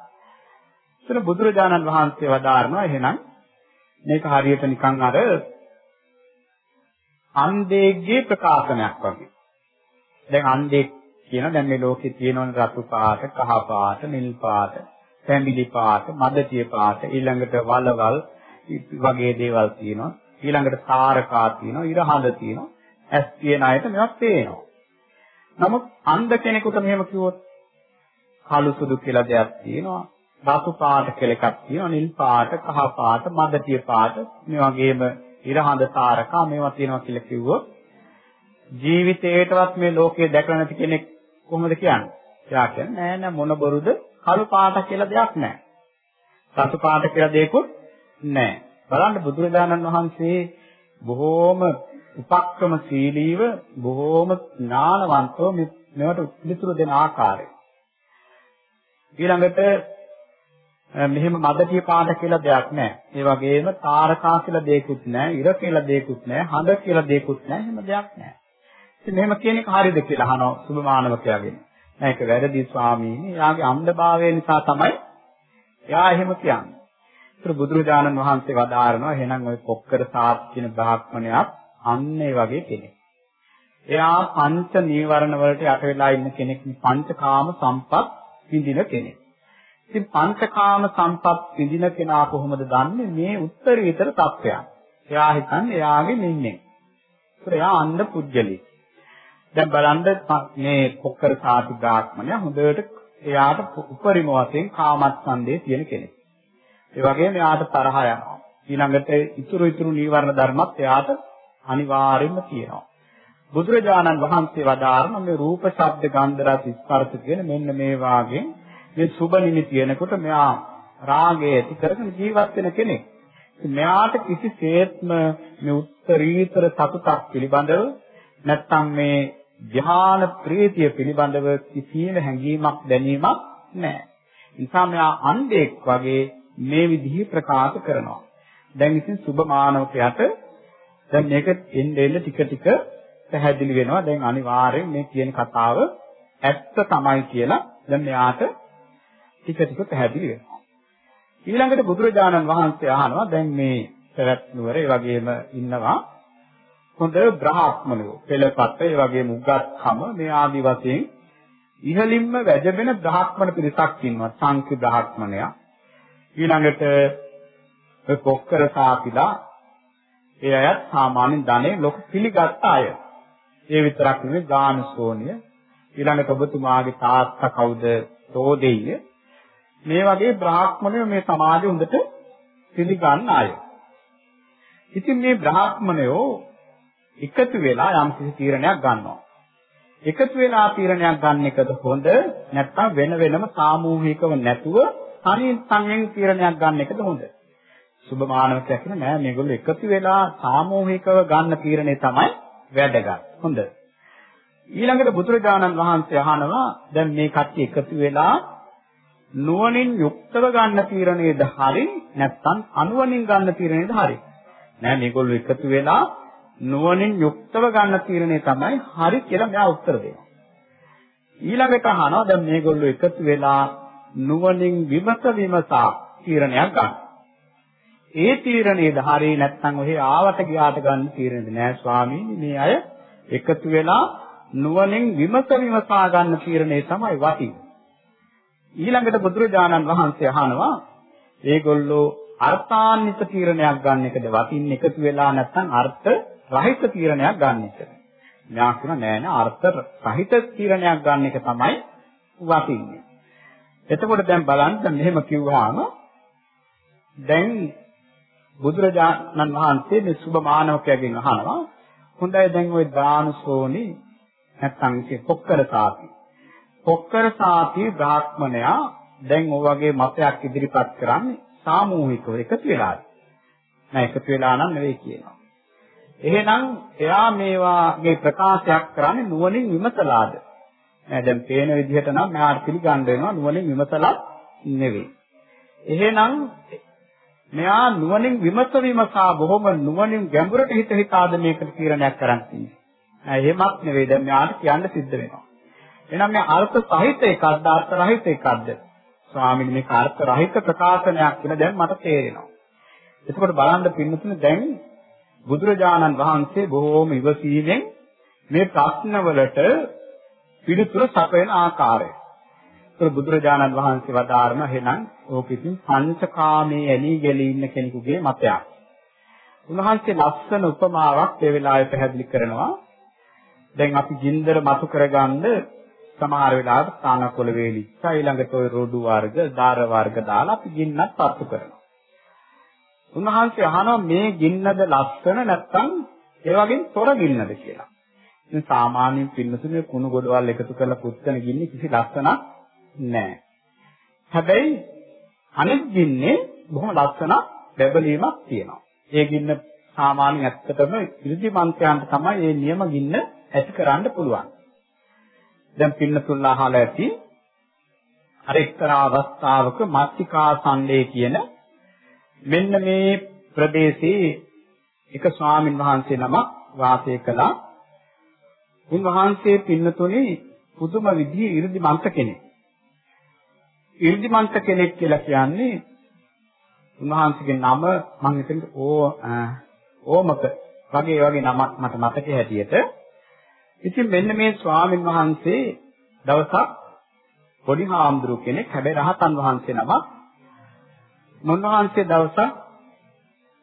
එතන බුදුරජාණන් වහන්සේ වදාारणවා එහෙනම් මේක හරියට නිකන් අර අන්ධයෙක්ගේ ප්‍රකාශනයක් වගේ. දැන් අන්ධයෙක් කියන දැන් මේ ලෝකේ තියෙනවනේ රතු පාට, කහ පාට, නිල් පාට, පැඹිලි පාට, මදටිය පාට, ඊළඟට වලවල් වගේ දේවල් තියෙනවා. ඊළඟට සාරකා තියෙනවා, ඉරහඳ තියෙනවා. ඇස් තියෙන අයට මේවා පේනවා. නමුත් අන්ධ කෙනෙකුට මෙහෙම කිව්වොත් කළු සුදු කියලා දෙයක් තියෙනවා. රතු පාට කියලා එකක් තියෙනවා. නිල් පාට, කහ පාට, මදටිය පාට මේ වගේම ඉරහඳ සාරකා මේවා තියෙනවා කියලා කිව්වොත් ජීවිතේටවත් මේ ලෝකේ දැකලා නැති කෙනෙක් කොහොමද කියන්නේ? එයා කියන්නේ නෑ නෑ මොන බොරුද කළු පාට කියලා දෙයක් නෑ. රතු පාට කියලා දෙයක්වත් නෑ. බලන්න බුදුරජාණන් වහන්සේ බොහෝම උපක්‍රම සීලීව බොහෝම ඥානවන්තව මේවට පිළිතුරු දෙන ආකාරය. ඊළඟට මෙහෙම මදටිය පාට කියලා දෙයක් නැහැ. ඒ වගේම තාරකා කියලා දෙයක්වත් නැහැ, ඉර කියලා දෙයක්වත් නැහැ, හඳ කියලා දෙයක්වත් නැහැ. එහෙම දෙයක් නැහැ. ඉතින් මෙහෙම කියන එක හරියද කියලා අහනවා සුභමානවකයාගෙන්. නෑ ඒක වැරදි ස්වාමීනි. එයාගේ අන්ධභාවය නිසා තමයි එයා එහෙම කියන්නේ. ඒතර බුදුරජාණන් වහන්සේ වදාारणවා එහෙනම් ওই කොක්කර සාත් කියන බ්‍රාහ්මණයාත් අන්න ඒ වගේ කෙනෙක්. එයා පංච නීවරණ වලට යට වෙලා ඉන්න කෙනෙක් පංචකාම සම්පත් විඳින කෙනෙක්. ඉතින් පංචකාම සම්පත් විඳින කෙනා කොහොමද දන්නේ මේ උත්තරීතර තත්ත්වයන්? එයා හිතන්නේ එයාගේ නින්නේ. ඒත් එයා අන්ධ පුජ්‍යලී. දැන් බලන්න මේ කොක්කර සාති බ්‍රාහ්මණය හොඳට එයාට උපරිම වශයෙන් කාමච්ඡන්දේ තියෙන කෙනෙක්. ඒ වගේම එයාට තරහ යනවා. ඊළඟට ඉතුරු ඉතුරු නීවරණ ධර්මත් එයාට අනිවාර්යයෙන්ම තියෙනවා. බුදුරජාණන් වහන්සේ වදාारण මේ රූප, ශබ්ද, ගන්ධ, රස, ස්පර්ශ කියන මෙන්න මේ වාගෙන් මේ සුබ නිමිති එනකොට මෙයා රාගය ඇති කරගෙන ජීවත් වෙන කෙනෙක්. මෙයාට කිසිසේත්ම මේ උත්තරීතර සතුටක් පිළිබඳව නැත්තම් මේ ධ්‍යාන ප්‍රීතිය පිළිබඳව කිසිම හැඟීමක් දැනීමක් නැහැ. නිසා මෙයා අන්ධෙක් වගේ මේ විදිහේ ප්‍රකාශ කරනවා. දැන් ඉතින් සුබ මානවකයට දැන් මේක එන්න එන්න ටික ටික පැහැදිලි වෙනවා. දැන් අනිවාර්යෙන් මේ කියන කතාව ඇත්ත තමයි කියලා දැන් මෙයාට ටික ටික පැහැදිලි වෙනවා. ඊළඟට බුදුරජාණන් වහන්සේ අහනවා දැන් මේ සවැත් නුවර ඒ වගේම ඉන්නවා හොඳ බ්‍රහ්මණයෝ පෙළපත් ඒ වගේම උගත්කම මේ ආදි වශයෙන් ඉහළින්ම වැජබෙන බ්‍රහ්මණ පිරිසක් ඉන්නවා සංකි බ්‍රහ්මණයා ඊළඟට ඔය පොක්කර සාපිලා ඒ අයත් සාමාන්‍යයෙන් ධනෙ ලොකු පිළිගත් අය. ඒ විතරක් නෙවෙයි ගානසෝනිය ඊළඟට ඔබතුමාගේ තාත්තා කවුද? තෝදෙය. මේ වගේ බ්‍රාහ්මණයෝ මේ සමාජෙ හොඳට පිළිගන්න අය. ඉතින් මේ බ්‍රාහ්මණයෝ එකතු වෙලා යම් කිසි තීරණයක් ගන්නවා. එකතු වෙලා තීරණයක් ගන්න එකද හොඳ නැත්නම් වෙන වෙනම සාමූහිකව නැතුව තනියෙන් තනියෙන් තීරණයක් ගන්න එකද හොඳ? සුභමානවකයා කියන නෑ මේගොල්ලෝ එකතු වෙලා සාමූහිකව ගන්න තීරණය තමයි වැදගත්. හොඳ. ඊළඟට බුදුරජාණන් වහන්සේ අහනවා දැන් මේ කට්ටිය එකතු වෙලා නුවණින් යුක්තව ගන්න තීරණයද හරි නැත්නම් අනුවණින් ගන්න තීරණයද හරි නෑ මේගොල්ලෝ එකතු වෙලා නුවණින් යුක්තව ගන්න තීරණය තමයි හරි කියලා මෙයා උත්තර දෙනවා ඊළඟට අහනවා දැන් මේගොල්ලෝ එකතු වෙලා නුවණින් විමස විමසා තීරණයක් ගන්න ඒ තීරණයද හරි නැත්නම් ඔහේ ආවට ගියාට ගන්න තීරණයද නෑ ස්වාමීනි මේ අය එකතු වෙලා නුවණින් විමස විමසා ගන්න තීරණය තමයි වටින්නේ ඊළඟට බුදුරජාණන් වහන්සේ අහනවා ඒගොල්ලෝ අර්ථාන්විත තීරණයක් ගන්න එකද වටින්නේ එකතු වෙලා නැත්නම් අර්ථ රහිත තීරණයක් ගන්න එකද? මෙයා කියන නෑ නෑ අර්ථ රහිත තීරණයක් ගන්න එක තමයි වටින්නේ. එතකොට දැන් බලන්න මෙහෙම කිව්වහම දැන් බුදුරජාණන් වහන්සේ මේ සුභ මානවකයාගෙන් අහනවා හොඳයි දැන් ওই දානුසෝනි නැත්නම් ඉතින් පොක්කර සාපි පොක්කර සාපි බ්‍රාහ්මණයා දැන් ඔය වගේ මතයක් ඉදිරිපත් කරන්නේ සාමූහිකව එකතු වෙලාද නෑ එකතු වෙලා නම් නෙවෙයි කියනවා. එහෙනම් එයා මේවාගේ ප්‍රකාශයක් කරන්නේ නුවණින් විමසලාද? නෑ දැන් පේන විදිහට නම් මෙයාට පිළිගන්න වෙනවා නුවණින් විමසලා නෙවෙයි එහෙනම් මෙයා නුවණින් විමස විමසා බොහොම නුවණින් ගැඹුරට හිත හිතාද මේකට තීරණයක් කරන් ඉන්නේ. එහෙමත් නෙවෙයි දැන් මෙයාට කියන්න සිද්ධ වෙනවා. එහෙනම් මේ අර්ථ සහිත එකක්ද අර්ථ රහිත එකක්ද? ස්වාමීනි මේක අර්ථ රහිත ප්‍රකාශනයක් කියලා දැන් මට තේරෙනවා. එතකොට බලන්න පින්නතුනේ දැන් බුදුරජාණන් වහන්සේ බොහෝම ඉවසීමෙන් මේ ප්‍රශ්නවලට පිළිතුරු සපයන ආකාරය ඒතර බුදුරජාණන් වහන්සේ වදාारण එහෙනම් ඕක ඉතින් පංචකාමයේ ඇලී ගැලී ඉන්න කෙනෙකුගේ මතයක්. උන්වහන්සේ ලස්සන උපමාවක් ඒ වෙලාවේ පැහැදිලි කරනවා. දැන් අපි ජීන්දර මතු කරගන්න සමහර වෙලාවට තානකොළ වේලිච්ච ඊළඟට ඔය රොඩු වර්ග, දාර වර්ග දාලා අපි ගින්නත් පත්තු කරනවා. උන්වහන්සේ අහනවා මේ ගින්නද ලස්සන නැත්නම් ඒ වගේ තොර ගින්නද කියලා. ඉතින් සාමාන්‍යයෙන් පින්නතුනේ කුණු ගොඩවල් එකතු කරලා පුත්තන ගින්නේ කිසි ලස්සනක් නෑ. හැබැයි අනෙක් ගින්නේ බොහොම ලස්සන බැබලීමක් තියෙනවා. ඒ ගින්න සාමාන්‍යයෙන් ඇත්තටම ඉර්ධිමන්තයන්ට තමයි මේ නියම ගින්න ඇති කරන්න පුළුවන්. දැන් පින්නතුල්ලා අහලා ඇති අර එක්තරා අවස්ථාවක මත්තිකා සම්ලේ කියන මෙන්න මේ ප්‍රදේශයේ එක ස්වාමින් වහන්සේ නමක් වාසය කළා. උන්වහන්සේ පින්නතුනේ පුදුම විදිහේ 이르දිමන්ත කෙනෙක්. 이르දිමන්ත කෙනෙක් කියලා කියන්නේ උන්වහන්සේගේ නම මම හිතන්නේ ඕ ඕමක වගේ වගේ නමක් මට මතකේ හැටියට. ඉතින් මෙන්න මේ ස්වාමීන් වහන්සේ දවසක් පොඩි හාමුදුරු කෙනෙක් හැබැයි රහතන් වහන්සේ නමක් මොන්වහන්සේ දවසක්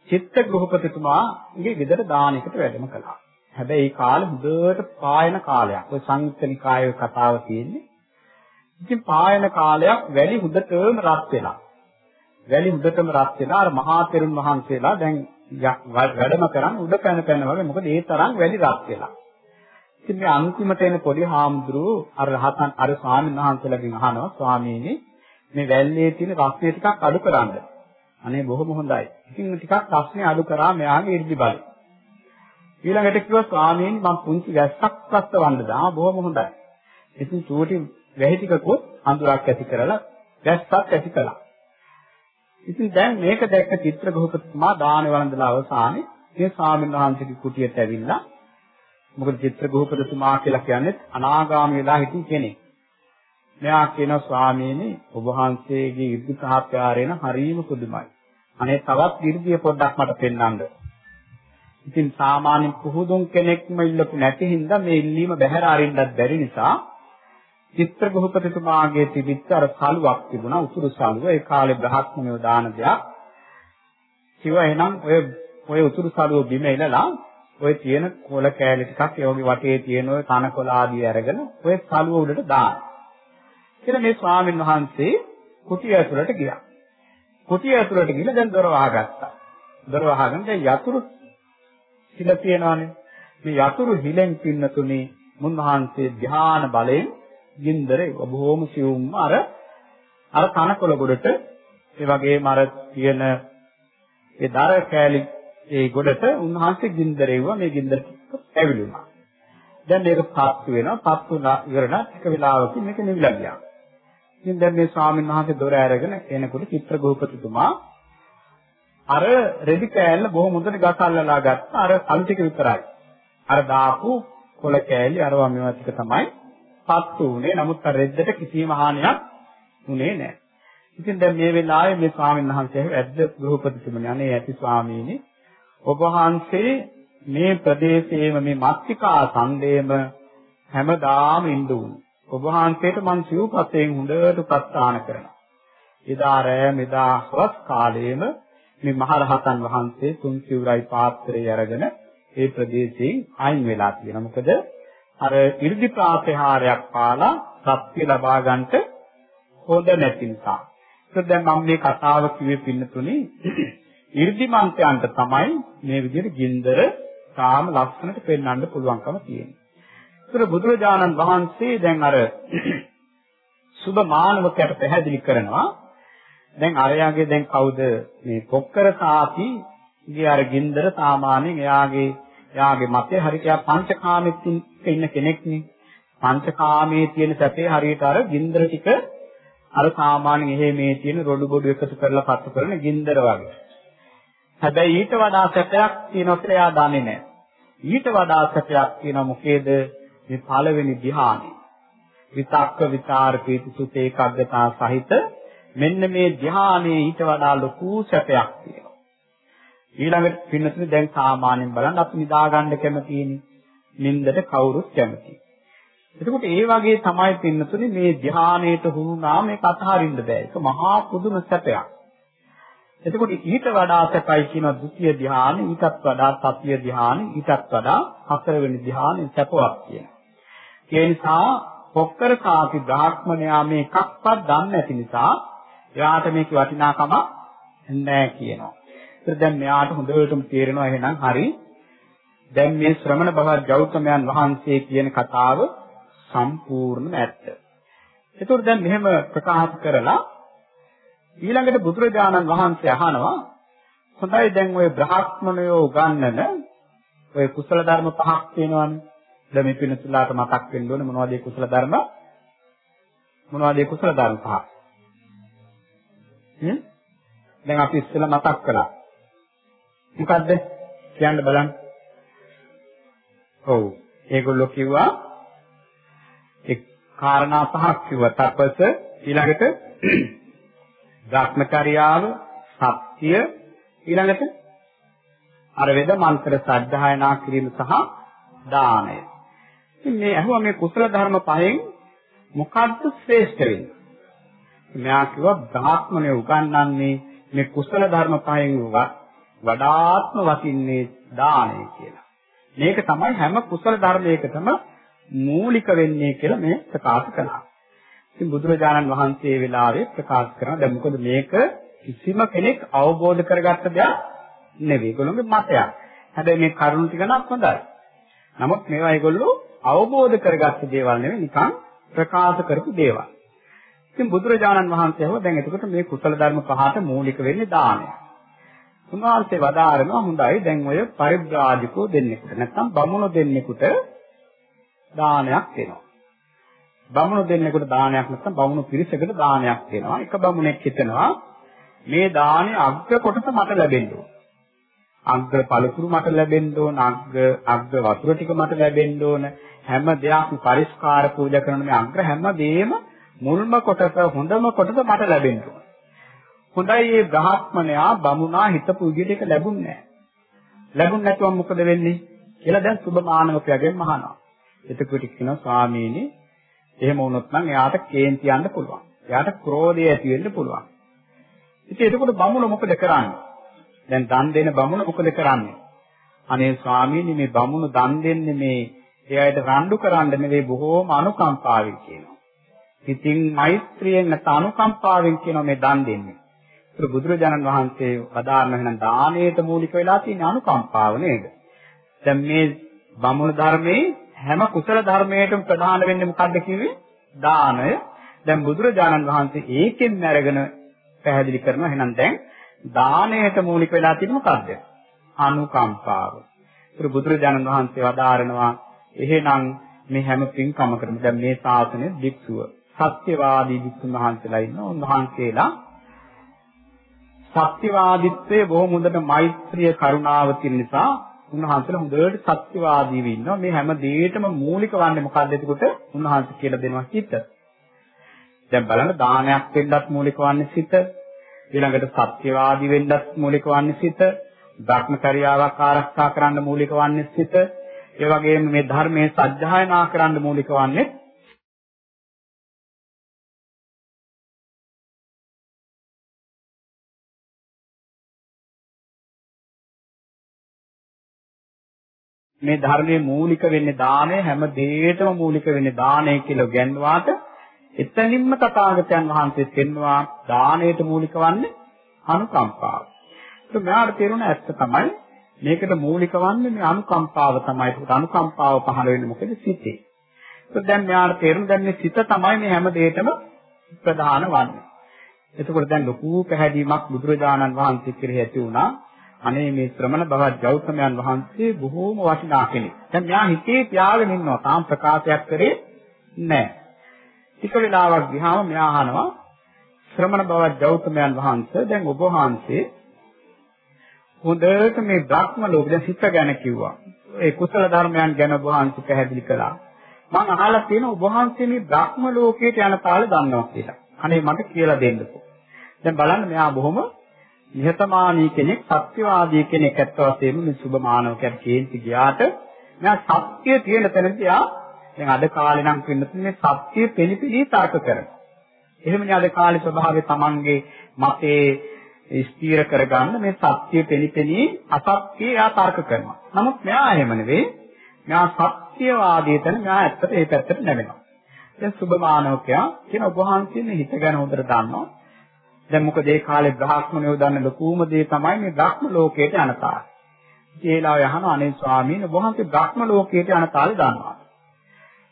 චිත්ත ගෘහපතිතුමාගේ ගෙදර දානයකට වැඩම කළා. හැබැයි ඒ කාලේ හොඳට පායන කාලයක්. ඔය සංයුක්ත නිකායේ කතාව තියෙන්නේ. ඉතින් පායන කාලයක් වැලි හුදටම රත් වෙලා. වැලි හුදටම රත් වෙලා අර මහා තෙරුන් වහන්සේලා දැන් වැඩම කරන් උඩ පැන පැන වගේ මොකද ඒ තරම් වැලි රත් වෙලා. ඉතින් මේ අන්තිමට එන පොඩි හාමුදුරුවෝ අර රහතන් අර ස්වාමීන් වහන්සේලාගෙන් අහනවා ස්වාමීනි මේ වැල්ලේ තියෙන රස්නේ ටිකක් අඩු කරන්න. අනේ බොහොම හොඳයි. ඉතින් ටිකක් රස්නේ අඩු කරා මෙයාගේ 이르දි බලය. ඊළඟට කිව්වා ස්වාමීනි මම පුංචි වැස්සක් වස්සවන්නද? ආ බොහොම හොඳයි. ඉතින් චූටි වැහි ටිකකුත් අඳුරක් ඇති කරලා වැස්සක් ඇති කළා. ඉතින් දැන් මේක දැක්ක චිත්‍රගෝපතිතුමා දාන වළඳලා අවසානයේ මේ ස්වාමීන් වහන්සේගේ කුටියට ඇවිල්ලා මොකද චිත්‍රගෝපතිතුමා කියලා කියන්නේ අනාගාමී වෙලා හිටි කෙනෙක්. මෙයා කියනවා ස්වාමීනි ඔබ වහන්සේගේ ඉර්ධි සහත්කාරයන හරීම පුදුමයි. අනේ තවත් ඉර්ධිය පොඩ්ඩක් මට පෙන්වන්න. ඉතින් සාමාන්‍ය පුහුදුන් කෙනෙක්ම ඉල්ලපු නැති හින්දා මේ ඉල්ලීම බැහැර අරින්නත් බැරි නිසා චිත්‍රගුහපතිතුමාගේ තිබිච්ච අර සලුවක් තිබුණා උතුරු සලුව ඒ කාලේ බ්‍රහ්මණයෝ දාන දෙයක්. කිව්ව එහෙනම් ඔය ඔය උතුරු සලුව බිම එලලා ඔය තියෙන කොළ කෑලි ටිකක් ඒ වගේ වටේ තියෙන ඔය තනකොළ ආදී අරගෙන ඔය සලුව උඩට දාන්න. කියලා මේ ස්වාමීන් වහන්සේ කුටිය ඇතුළට ගියා. කුටිය ඇතුළට ගිහලා දැන් දොර වහගත්තා. දොර වහගෙන දැන් යතුරු හිල තියෙනවානේ. මේ යතුරු හිලෙන් පින්නතුනේ මුන්වහන්සේ ධ්‍යාන බලයෙන් ගින්දර බොහොම සියුම්ම අර අර කනකොල ගොඩට ඒ වගේම අර තියෙන ඒ දර කෑලි ඒ ගොඩට උන්වහන්සේ ගින්දර එවුවා මේ ගින්දර ඇවිලුණා. දැන් මේක පත්තු වෙනවා පත්තු ඉවරලා එක වෙලාවකින් මේක නිවිලා ගියා. ඉතින් දැන් මේ ස්වාමීන් වහන්සේ දොර ඇරගෙන එනකොට චිත්‍රගෝපතිතුමා අර රෙදි කෑල්ල බොහොම හොඳට ගසල්ලලා ගත්ත අර අලු ටික විතරයි. අර දාපු කොළ කෑලි අරවා මේවා ටික තමයි පත්තු උනේ. නමුත් අර රෙද්දට කිසිම හානියක් උනේ නැහැ. ඉතින් දැන් මේ වෙලාවේ මේ ස්වාමීන් වහන්සේ ඇද්ද ගෘහපතිතුමනි අනේ ඇති ස්වාමීනි ඔබ වහන්සේ මේ ප්‍රදේශයේම මේ මත්තිකා සම්දේම හැමදාම ඉඳුන් ඔබ වහන්සේට මං සිව්පසයෙන් හොඳට ප්‍රස්ථාන කරනවා. එදා රෑ මෙදා හවස් කාලයේම මේ මහරහතන් වහන්සේ තුන් සිවුරයි පාත්‍රය අරගෙන ඒ ප්‍රදේශයෙන් අයින් වෙලා තියෙනවා. මොකද අර 이르දි ප්‍රාතිහාරයක් පාලා සත්‍ය ලබා ගන්නට හොඳ නැති නිසා. ඒක දැන් මම මේ කතාව කිව්වේ පින්නතුනේ 이르දිමන්තයන්ට තමයි මේ විදිහට ගින්දර තාම ලස්සනට පෙන්වන්න පුළුවන්කම තියෙන්නේ. ඒතර බුදුරජාණන් වහන්සේ දැන් අර සුබ මානවකයට පැහැදිලි කරනවා දැන් අරයාගේ දැන් කවුද? මේ කොක්කර සාතිගේ අර ගින්දර සාමාන්‍යයෙන් එයාගේ එයාගේ මතේ හරියට එයා පංචකාමෙත් ඉන්න කෙනෙක්නේ. පංචකාමයේ තියෙන සැපේ හරියට අර ගින්දර ටික අර සාමාන්‍යයෙන් එහෙ මේ තියෙන රොඩු බොඩු එකතු කරලා පත්තු කරන ගින්දර වගේ. හැබැයි ඊට වඩා සැපයක් තියෙනවා කියලා එයා දන්නේ නැහැ. ඊට වඩා සැපයක් තියෙනවා මොකේද? මේ පළවෙනි ධ්‍යානෙ. විතක්ක විචාර ප්‍රීති සුත ඒකග්ගතා සහිත මෙන්න මේ ධ්‍යානයේ ඊට වඩා ලොකු සැපයක් තියෙනවා. ඊළඟට පින්නතුනේ දැන් සාමාන්‍යයෙන් බලන්න අපි නිදා ගන්න කැමතිනේ. නින්දට කවුරුත් කැමතියි. එතකොට ඒ වගේ තමයි පින්නතුනේ මේ ධ්‍යානයට හුරුනා මේක අතහරින්න බෑ. ඒක මහා පුදුම සැපයක්. එතකොට ඊට වඩා සැපයි කියන ဒုတိ ය ධ්‍යානෙ ඊටත් වඩා සතිය ධ්‍යානෙ ඊටත් වඩා හතරවෙනි ධ්‍යානෙ සැපවත් කියනවා. ඒ නිසා පොක්කර කාපි බ්‍රාහ්මණයා මේ එකක්වත් දන්නේ නැති නිසා එයාට මේක වටිනාකම නැහැ කියනවා. ඒත් දැන් මෙයාට හොඳටම තේරෙනවා එහෙනම් හරි. දැන් මේ ශ්‍රමණ බවත් ගෞතමයන් වහන්සේ කියන කතාව සම්පූර්ණම ඇත්ත. ඒතකොට දැන් මෙහෙම ප්‍රකාශ කරලා ඊළඟට බුදුරජාණන් වහන්සේ අහනවා හොඳයි දැන් ওই බ්‍රහ්මණයෝ උගන්වන ඔය කුසල ධර්ම පහක් තියෙනවානේ. දැන් මේ පිනතුලාට මතක් වෙන්න ඕනේ මොනවද ඒ කුසල ධර්ම? මොනවද ඒ කුසල ධර්ම පහ? හ්ම්? දැන් අපි ඉස්සෙල්ලා මතක් කළා. මොකද්ද? කියන්න බලන්න. ඔව්. ඒගොල්ලෝ කිව්වා ඒ කාරණා පහක් කිව්වා. තපස ඊළඟට ධර්මචර්යාව, සත්‍ය ඊළඟට අර වේද මන්ත්‍ර සද්ධායනා කිරීම සහ දානය. ඉතින් මේ අහුවා මේ කුසල ධර්ම පහෙන් මොකද්ද ශ්‍රේෂ්ඨ වෙන්නේ? මෙයා කිව්වා බ්‍රාහ්මණය උගන්වන්නේ මේ කුසල ධර්ම පහෙන් වඩාත්ම වටින්නේ දානය කියලා. මේක තමයි හැම කුසල ධර්මයකටම මූලික වෙන්නේ කියලා මේ ප්‍රකාශ කළා. ඉතින් බුදුරජාණන් වහන්සේ වෙලාවේ ප්‍රකාශ කරනවා දැන් මොකද මේක කිසිම කෙනෙක් අවබෝධ කරගත්ත දෙයක් නෙවෙයි. ඒගොල්ලෝගේ මතයක්. හැබැයි මේ කරුණ ටික නම් හොඳයි. නමුත් මේවා ඒගොල්ලෝ අවබෝධ කරගත්ත දේවල් නෙවෙයි නිකන් ප්‍රකාශ කරපු දේවල්. ඉතින් බුදුරජාණන් වහන්සේ හව දැන් එතකොට මේ කුසල ධර්ම පහට මූලික වෙන්නේ දානය. උන්වහන්සේ වදාරනවා හොඳයි දැන් ඔය පරිබ්‍රාජිකෝ දෙන්නෙකුට නැත්නම් බමුණු දෙන්නෙකුට දානයක් දෙනවා. බමුණු දෙන්නෙකුට දානයක් නැත්නම් බමුණු පිරිසකට දානයක් දෙනවා. එක බමුණෙක් හිතනවා මේ දානේ අග්‍ර කොටස මට ලැබෙන්න ඕන. අග්‍ර පළතුරු මට ලැබෙන්න ඕන. අග්‍ර අග්‍ර වතුර ටික මට ලැබෙන්න ඕන. හැම දෙයක්ම පරිස්කාර පූජා කරන මේ අග්‍ර හැම දෙයක්ම මුල්ම කොටස හොඳම කොටස මට ලැබෙන්න ඕන. හොඳයි මේ බ්‍රහ්මණයා බමුණා හිතපු විදිහට ඒක ලැබුණේ නැහැ. ලැබුණ නැතුව මොකද වෙන්නේ කියලා දැන් සුබ මානවකයාගෙන් අහනවා. එතකොට කියනවා ස්වාමීනි එහෙම වුණොත් නම් එයාට කේන්ති යන්න පුළුවන්. එයාට ක්‍රෝධය ඇති වෙන්න පුළුවන්. ඉතින් එතකොට බමුණ මොකද කරන්නේ? දැන් දන් දෙන බමුණ මොකද කරන්නේ? අනේ ස්වාමීනි මේ බමුණ දන් දෙන්නේ මේ එයාට රණ්ඩු කරන්න නෙවෙයි බොහෝම අනුකම්පාවෙන් කියනවා. ඉතින් මෛත්‍රියෙන් නැත්නම් අනුකම්පාවෙන් කියනවා මේ දන් දෙන්නේ. ඒක බුදුරජාණන් වහන්සේ වදාारण වෙන දානයට මූලික වෙලා තියෙන අනුකම්පාව නේද? දැන් මේ බමුණු ධර්මයේ හැම කුසල ධර්මයකටම ප්‍රධාන වෙන්නේ මොකද්ද කිව්වේ? දානය. දැන් බුදුරජාණන් වහන්සේ ඒකෙන් අරගෙන පැහැදිලි කරනවා එහෙනම් දැන් දාණයට මූලික වෙලා තියෙන මොකද්ද? අනුකම්පාව. ඒක බුදුරජාණන් වහන්සේ වදාරනවා එහෙනම් මේ හැම පින්කමකටම දැන් මේ ශාසනය වික්ෂුව සත්‍යවාදී වික්ෂුන් වහන්සේලා ඉන්නවා. උන්වහන්සේලා සත්‍යවාදීත්වයේ බොහොම හොඳට මෛත්‍රිය කරුණාව තියෙන නිසා උන්වහන්සේලා හොඳට සත්‍යවාදීව ඉන්නවා. මේ හැම දෙයකටම මූලික වන්නේ මොකද්ද එතකොට? උන්වහන්සේ කියලා දෙනවා හිත. දැන් බලන්න දානයක් දෙන්නත් මූලික වන්නේ සිත. ඊළඟට සත්‍යවාදී වෙන්නත් මූලික වන්නේ සිත. ධර්මචර්යාවක් ආරක්ෂා කරන්න මූලික වන්නේ සිත. ඒ වගේම මේ ධර්මයේ සත්‍යයනා කරන්න මූලික වන්නේ මේ ධර්මයේ මූලික වෙන්නේ දානය හැම දෙයකටම මූලික වෙන්නේ දානය කියලා ගැන්වාට එතනින්ම තථාගතයන් වහන්සේ පෙන්වා දානයට මූලික වන්නේ අනුකම්පාව. ඒක මෙයාට තේරුණ ඇත්ත තමයි මේකට මූලික වන්නේ මේ අනුකම්පාව තමයි. ඒක අනුකම්පාව පහළ වෙන්නේ මොකද සිතේ. ඒක දැන් මෙයාට තේරුණ දැන් මේ සිත තමයි මේ හැම දෙයකටම ප්‍රධාන වන්නේ. එතකොට දැන් ලොකු පැහැදීමක් බුදුරජාණන් වහන්සේ කෙරෙහි ඇති වුණා. අනේ මේ ශ්‍රමණ බවත් ගෞතමයන් වහන්සේ බොහෝම වටිනා කෙනෙක්. දැන් මෙයා හිතේ තියාගෙන ඉන්නවා. තාම ප්‍රකාශයක් කරේ නැහැ. ටික වෙලාවක් ගියාම මෙයා අහනවා ශ්‍රමණ බවත් ගෞතමයන් වහන්සේ දැන් ඔබ වහන්සේ හොඳට මේ බ්‍රහ්ම ලෝක දැන් සිත ගැන කිව්වා. ඒ කුසල ධර්මයන් ගැන ඔබ වහන්සේ පැහැදිලි කළා. මම අහලා තියෙන ඔබ වහන්සේ මේ බ්‍රහ්ම ලෝකයට යන තාල දන්නවා කියලා. අනේ මට කියලා දෙන්නකෝ. දැන් බලන්න මෙයා බොහොම නිහතමානී කෙනෙක් සත්‍යවාදී කෙනෙක් ඇත්ත වශයෙන්ම මේ සුබ මානවකයන් කේන්ති ගියාට මෙයා සත්‍ය තියෙන තැනදී ආ දැන් අද කාලේ නම් පින්නතුනේ මේ සත්‍ය පිළිපිලී තර්ක කරනවා. එහෙමනේ අද කාලේ ස්වභාවය Tamange මතේ ස්ථීර කරගන්න මේ සත්‍ය පිළිපිලී අසත්‍ය යා තර්ක කරනවා. නමුත් මෙයා එහෙම නෙවෙයි. මෙයා සත්‍යවාදී තැන මෙයා ඇත්තට ඒ පැත්තට නැමෙනවා. දැන් සුබ මානවකයා කියන ඔබ වහන්සේ හිත ගැන හොඳට දන්නවා. දැන් මොකද ඒ කාලේ බ්‍රාහ්මණයෝ දන්න ලොකුම දේ තමයි මේ බ්‍රහ්ම ලෝකයට යන තාල. ඒලා යහන අනේ ස්වාමීන් වහන්සේ බ්‍රහ්ම ලෝකයට යන තාල දන්නවා.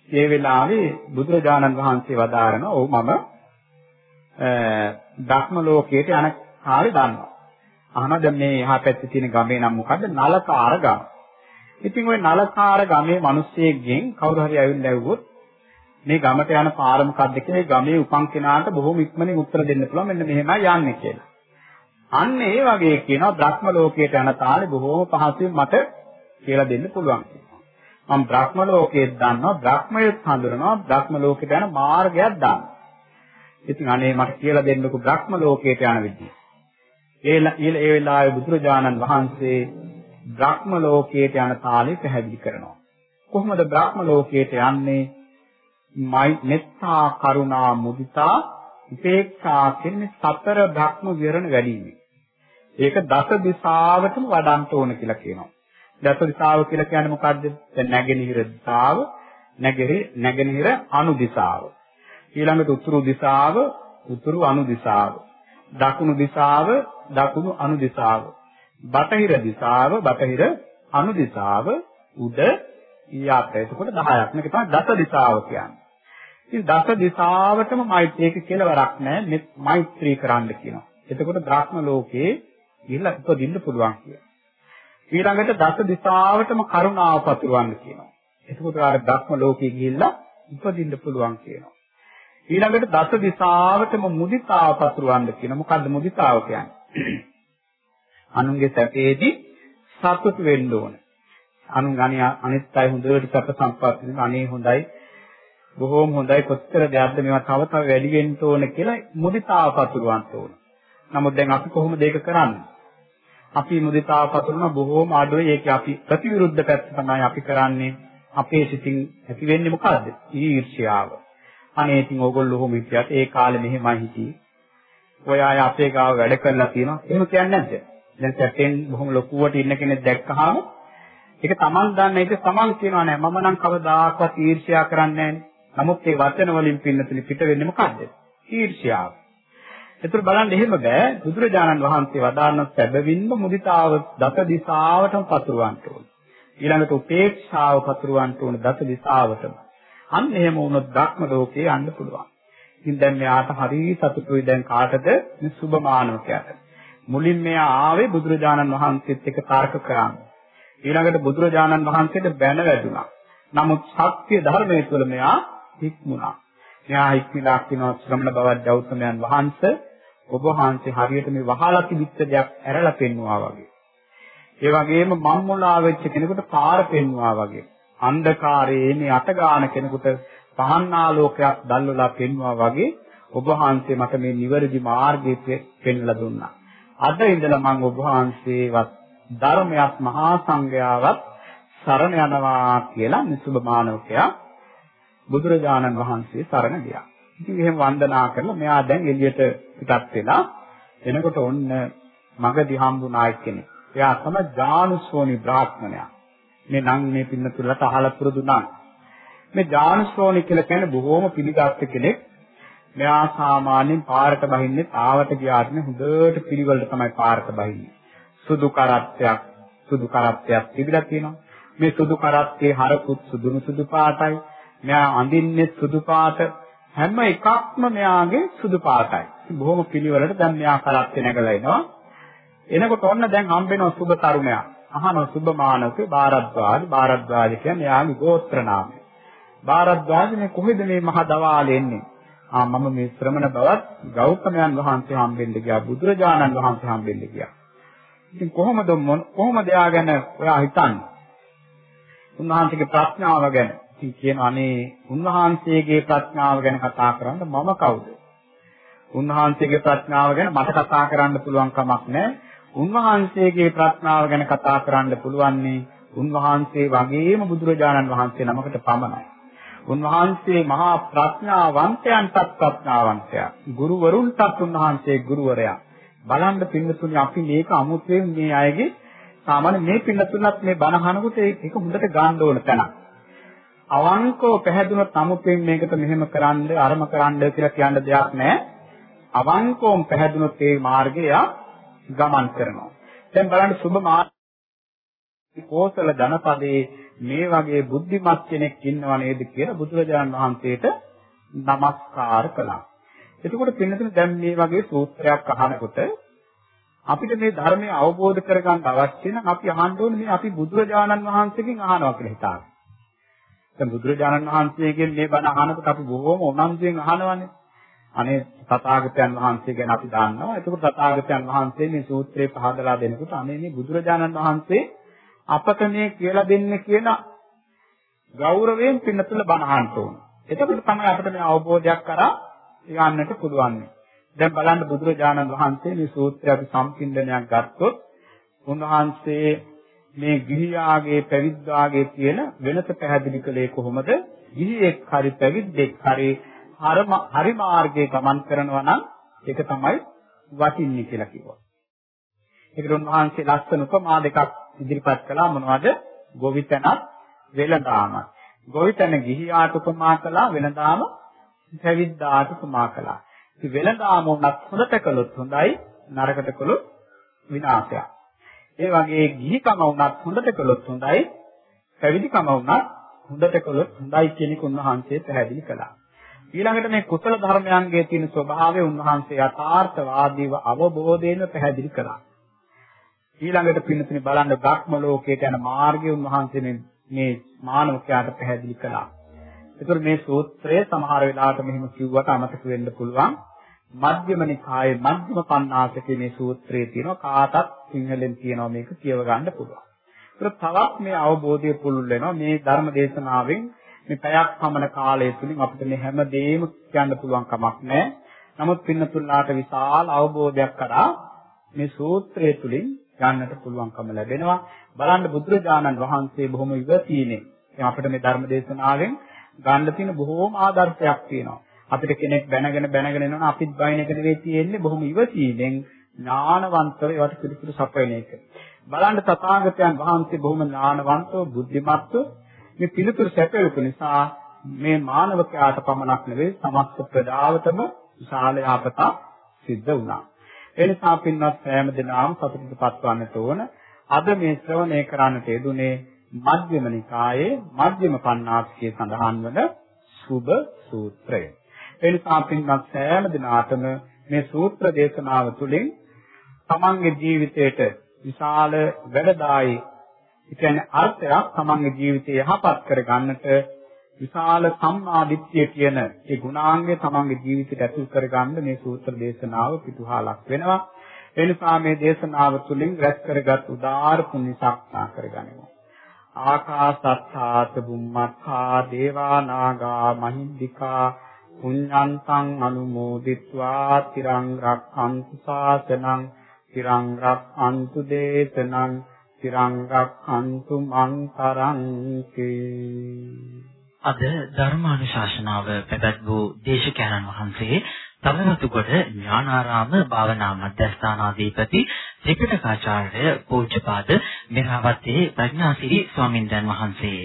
ඒ වෙලාවේ බුදුරජාණන් වහන්සේ වදාරන ඔව් මම බ්‍රහ්ම ලෝකයට යන කාලේ දන්නවා. අහන දැන් මේ එහා පැත්තේ තියෙන ගමේ නම මොකද්ද? නලකාර ගම. ඉතින් ওই නලකාර ගමේ මිනිස්සෙක්ගෙන් කවුරු හරි ඇවිල්ලා ඇහුවොත් මේ ගමට යන පාර මොකක්ද කියලා ගමේ උපන් කෙනාට බොහොම ඉක්මනින් උත්තර දෙන්න පුළුවන් මෙන්න මෙහෙමයි යන්නේ කියලා. අන්න ඒ වගේ කියනවා බ්‍රහ්ම ලෝකයට යන තාලේ බොහොම පහසුවෙන් මට කියලා දෙන්න පුළුවන්. මම බ්‍රහ්ම ලෝකයේ දන්නවා බ්‍රහ්මයෙත් හඳුනනවා බ්‍රහ්ම ලෝකයට යන මාර්ගයක් දන්නවා. ඉතින් අනේ මට කියලා දෙන්නකෝ බ්‍රහ්ම ලෝකයට යන විදිය. ඒ ඒ වෙලාවේ බුදුරජාණන් වහන්සේ බ්‍රහ්ම ලෝකයට යන තාලේ පැහැදිලි කරනවා. කොහොමද බ්‍රහ්ම ලෝකයට යන්නේ? මෙත්තා කරුණා මුදිතා උපේක්ෂා කියන්නේ සතර භක්ම විවරණ වැඩිමයි. ඒක දස දිශාවටම වඩන්න ඕන කියලා කියනවා. දස දිශාව කියලා කියන්නේ මොකද්ද? දැන් නැගෙනහිර දිශාව, නැගෙනහිර නැගෙනහිර අනු දිශාව. ඊළඟට උතුරු දිශාව, උතුරු අනු දිශාව. දකුණු දිශාව, දකුණු අනු දිශාව. බටහිර දිශාව, බටහිර අනු දිශාව. උඩ ඊයත් එතකොට 10ක්. මේක තමයි දස දිශාව කියන්නේ. ඉතින් දස දිශාවටම මෛත්‍රියක කෙලවරක් නැහැ. මේ මෛත්‍රී කරන්න කියනවා. එතකොට බ්‍රහ්ම ලෝකේ ගිහිල්ලා උපදින්න පුළුවන් කියලා. ඊළඟට දස දිශාවටම කරුණාව පතුරවන්න කියනවා. එතකොට ආර බ්‍රහ්ම ලෝකේ ගිහිල්ලා උපදින්න පුළුවන් කියනවා. ඊළඟට දස දිශාවටම මුදිතාව පතුරවන්න කියනවා. මොකද්ද මුදිතාව කියන්නේ? අනුන්ගේ සැපේදී සතුට වෙන්න ඕන. අනුන් අනිත් අය හොඳට සැප සම්පත් අනේ හොඳයි බොහෝම හොඳයි කොච්චර දෙයක්ද මේවා තව තව වැඩි වෙන්න ඕන කියලා මුදිතාව පතුරවන්න ඕන. නමුත් දැන් අපි කොහොමද ඒක කරන්නේ? අපි මුදිතාව පතුරන බොහෝම අඩුයි ඒක අපි ප්‍රතිවිරුද්ධ පැත්ත තමයි අපි කරන්නේ. අපේ සිතින් ඇති වෙන්නේ මොකද්ද? ඊර්ෂ්‍යාව. අනේ ඉතින් ඕගොල්ලෝ ඔහොම හිටියත් ඒ කාලේ මෙහෙමයි හිටියේ. ඔය අය අපේ ගාව වැඩ කරලා තියෙනවා. එහෙම කියන්නේ නැද්ද? දැන් සැපෙන් බොහොම ලොකුවට ඉන්න කෙනෙක් දැක්කහම ඒක Taman දන්න එක Taman කියනවා නෑ මම නම් කවදාකවත් ඊර්ෂ්‍යා කරන්නේ නෑනේ. නමුත් ඒ වචන වලින් පින්නතුනි පිට වෙන්නේ මොකද්ද? ඊර්ෂ්‍යාව. ඒතර බලන්න එහෙම බෑ. බුදුරජාණන් වහන්සේ වදාारण සැබවින්ම මුදිතාව දස දිශාවටම පතුරවන්න ඕන. ඊළඟට උපේක්ෂාව පතුරවන්න ඕන දස දිශාවටම. අන්න එහෙම වුණොත් ධක්ම ලෝකේ යන්න පුළුවන්. ඉතින් දැන් මෙයාට හරි සතුටුයි දැන් කාටද? මේ සුභ මානවකයාට. මුලින් මෙයා ආවේ බුදුරජාණන් වහන්සේත් එක්ක තර්ක කරන්න. ඊළඟට බුදුරජාණන් වහන්සේට බැන වැදුනා. නමුත් සත්‍ය ධර්මයේ තුල මෙයා හික්මුණා. මෙයා හික්මිලා කියනවා ශ්‍රමණ බවත් ගෞතමයන් වහන්සේ ඔබ වහන්සේ හරියට මේ වහලා තිබිච්ච දෙයක් ඇරලා පෙන්නවා වගේ. ඒ වගේම මම්මුලා වෙච්ච කෙනෙකුට පාර පෙන්නවා වගේ. අන්ධකාරයේ මේ අතගාන කෙනෙකුට පහන් ආලෝකයක් දැල්වලා පෙන්වා වගේ ඔබ වහන්සේ මට මේ නිවැරදි මාර්ගය පෙන්වලා දුන්නා. අද ඉඳලා මම ඔබ වහන්සේවත් ධර්මයක් මහා සංඝයාවත් සරණ යනවා කියලා නිසුබ මානවකයා බුදුරජාණන් වහන්සේ සරණ ගියා. ඉතින් එහෙම වන්දනා කරලා මෙයා දැන් එළියට පිටත් වෙලා එනකොට ඔන්න මගදී හම්බුනා කෙනෙක්. එයා තමයි ජානුසෝනි බ්‍රාහ්මණයා. මේ නම් මේ පින්නතුලට අහලා පුරුදු නම්. මේ ජානුසෝනි කියලා කියන්නේ බොහෝම පිළිගත් කෙනෙක්. මෙයා සාමාන්‍යයෙන් පාරට බහින්නේ ආවට ගියාට හොඳට පිළිවෙලට තමයි පාරට බහින්නේ. සුදු කරත්තයක් සුදු කරත්තයක් තිබිලා තියෙනවා. මේ සුදු කරත්තේ හරකුත් සුදුනු සුදු පාටයි. මෙයා අඳින්නේ සුදු පාට. හැම එකක්ම මෙයාගේ සුදු පාටයි. බොහොම පිළිවෙලට දැන් මෙයා කරත්තේ නැගලා එනවා. එනකොට ඔන්න දැන් හම්බෙනවා සුබ තරුණයා. අහනවා සුබ මානවකේ බාරද්වාජ බාරද්වාජ කියන්නේ යාගේ ගෝත්‍ර නාමය. බාරද්වාජ මේ කොහෙද මේ මහ දවාලේ එන්නේ? ආ මම මේ ශ්‍රමණ බවත් ගෞතමයන් වහන්සේ හම්බෙන්න ගියා බුදුරජාණන් වහන්සේ හම්බෙන්න ගියා. ඉතින් කොහොමද කොහොමද යා ගැන ඔයා හිතන්නේ? උන්වහන්සේගේ ප්‍රඥාව ගැන. ඉතින් කියන අනේ උන්වහන්සේගේ ප්‍රඥාව ගැන කතා කරන්න මම කවුද? උන්වහන්සේගේ ප්‍රඥාව ගැන මට කතා කරන්න පුළුවන් කමක් නැහැ. උන්වහන්සේගේ ප්‍රඥාව ගැන කතා කරන්න පුළුවන්නේ උන්වහන්සේ වගේම බුදුරජාණන් වහන්සේ නමකට පමණයි. උන්වහන්සේ මහා ප්‍රඥාවන්තයන්ටත් ප්‍රඥාවන්තයා. ගුරුවරුන්ටත් උන්වහන්සේ ගුරුවරයා. බලන්න පින්නතුනි අපි මේක අමුතුවෙන් මේ අයගේ සාමාන්‍ය මේ පින්නතුනත් මේ බණ අහනකොට ඒක හොඳට ගන්න ඕන තැනක්. අවංකව පැහැදුනොත් අමුතුවෙන් මේකට මෙහෙම කරන්න අරම කරන්න කියලා කියන්න දෙයක් නැහැ. අවංකවම පැහැදුනොත් ඒ මාර්ගය ගමන් කරනවා. දැන් බලන්න සුබ මාර්ග කෝසල ජනපදයේ මේ වගේ බුද්ධිමත් කෙනෙක් ඉන්නව නේද කියලා බුදුරජාණන් වහන්සේට নমස්කාර කළා. එතකොට පින්නතුනේ දැන් මේ වගේ සූත්‍රයක් අහනකොට අපිට මේ ධර්මය අවබෝධ කරගන්න අවශ්‍ය නම් අපි අහන්න ඕනේ මේ අපි බුදුරජාණන් වහන්සේගෙන් අහනවා කියලා හිතාගන්න. දැන් බුදුරජාණන් වහන්සේගෙන් මේ බණ අහනකොට අපි බොහෝම උනන්දුවෙන් අහනවානේ. අනේ තථාගතයන් වහන්සේ ගැන අපි දන්නවා. එතකොට තථාගතයන් වහන්සේ මේ සූත්‍රේ පහදලා දෙනකොට අනේ මේ බුදුරජාණන් වහන්සේ අපට මේ කියලා දෙන්න කියන ගෞරවයෙන් පින්නතුල බණ අහන්න ඕන. එතකොට තමයි අපිට මේ අවබෝධයක් කරා යන්නට පුළුවන්. දැන් බලන්න බුදුරජාණන් වහන්සේ මේ සූත්‍රය අපි සම්පින්දනයක් ගත්තොත් උන්වහන්සේ මේ ගිහියාගේ පැවිද්දාගේ තියෙන වෙනස පැහැදිලි කළේ කොහොමද? ගිහියෙක් හරි පැවිද්දෙක් හරි හරි මාර්ගයේ ගමන් කරනවා නම් ඒක තමයි වටින්නේ කියලා කිව්වා. ඒකට උන්වහන්සේ ලස්සන උපමා දෙකක් ඉදිරිපත් කළා මොනවද? ගොවිතැනත් වෙළඳාමත්. ගොවිතැන ගිහියාට උපමා කළා වෙළඳාම පැවිද්දාට උපමා කළා. ඉතින් වෙළඳාම උනත් හොඳට කළොත් හොඳයි නරකට කළොත් විනාශයක්. ඒ වගේ ගිහිකම උනත් හොඳට කළොත් හොඳයි පැවිදිකම උනත් හොඳට කළොත් හොඳයි කියන එක උන්වහන්සේ පැහැදිලි කළා. ඊළඟට මේ කුසල ධර්මයන්ගේ තියෙන ස්වභාවය උන්වහන්සේ යථාර්ථවාදීව අවබෝධයෙන් පැහැදිලි කළා. ඊළඟට පින්නතුනි බලන්න භක්ම ලෝකයට යන මාර්ගය උන්වහන්සේ මේ මානවකයාට පැහැදිලි කළා. ඒතර මේ සූත්‍රය සමහර වෙලාවට මෙහෙම කිව්වට අමතක වෙන්න පුළුවන්. මධ්‍යම නිකායේ මධ්‍යම පඤ්ඤාසකේ මේ සූත්‍රයේ තියෙනවා කාටත් සිංහලෙන් කියනවා මේක කියව ගන්න පුළුවන්. ඒතර තවත් මේ අවබෝධය පුළුල් වෙනවා මේ ධර්ම දේශනාවෙන් මේ පැයක් පමණ කාලය තුලින් අපිට මේ හැම දෙයක්ම කියන්න පුළුවන් කමක් නැහැ. නමුත් පින්නතුල්ලාට විශාල අවබෝධයක් කරා මේ සූත්‍රය තුලින් ගන්නට පුළුවන්කම ලැබෙනවා. බලන්න බුදුරජාණන් වහන්සේ බොහොම ඉවසීනේ. අපිට මේ ධර්ම දේශනාවෙන් ගන්න තියෙන බොහෝම ආදර්ශයක් තියෙනවා. අපිට කෙනෙක් බැනගෙන බැනගෙන එනවා අපිත් බයින එක නෙවෙයි තියෙන්නේ බොහොම ඉවසීමෙන් ඥානවන්තව ඒවට පිළිතුරු සපයන එක. බලන්න තථාගතයන් වහන්සේ බොහොම ඥානවන්තව බුද්ධිමත්ව මේ පිළිතුරු සැපයුතු නිසා මේ මානවකයාට පමණක් නෙවෙයි සමස්ත ප්‍රජාවටම විශාල යහපතක් සිද්ධ වුණා. ඒ නිසා පින්වත් සෑම දිනම සතුටටපත් වන්නට ඕන. අද මේ ශ්‍රවණය කරන්නට යෙදුනේ මධ්‍යම නිකායේ මධ්‍යම පඤ්ඤාස්කයේ සඳහන් වන සුබ සූත්‍රය. ඒ නිසා පින්වත් සෑම දිනාටම මේ සූත්‍ර දේශනාව තුළින් තමන්ගේ ජීවිතයට විශාල වැඩදායි කියන්නේ අර්ථයක් තමන්ගේ ජීවිතය යහපත් කර ගන්නට විශාල සම්මා දිට්ඨිය කියන ඒ ගුණාංගය තමන්ගේ ජීවිතයට ඇතුල් කර ගන්න මේ සූත්‍ර දේශනාව පිටුහලක් වෙනවා. ඒ නිසා මේ දේශනාව තුළින් රැස් කරගත් උදාාර පුණ්‍ය සක්නා කරගනිමු. ආකාසත්තාත බුම්මත්තා දේවා නාග මහින්దికා පුඤ්ඤන්තං අනුමෝදිත්වා තිරං රක්ඛන්තු ශාසනං තිරං රක්ඛන්තු දේශනං තිරං රක්ඛන්තු මං තරංකේ අද ධර්මානුශාසනාව පැවැත් වූ දේශකයන්න් වහන්සේ තවරතුගොඩ ඥානාරාම භාවනා මධ්‍යස්ථානාධිපති ත්‍රිපිටකාචාර්ය පූජ්‍යපාද මෙරාවතේ ප්‍රඥාසිරි ස්වාමින්දයන් වහන්සේ.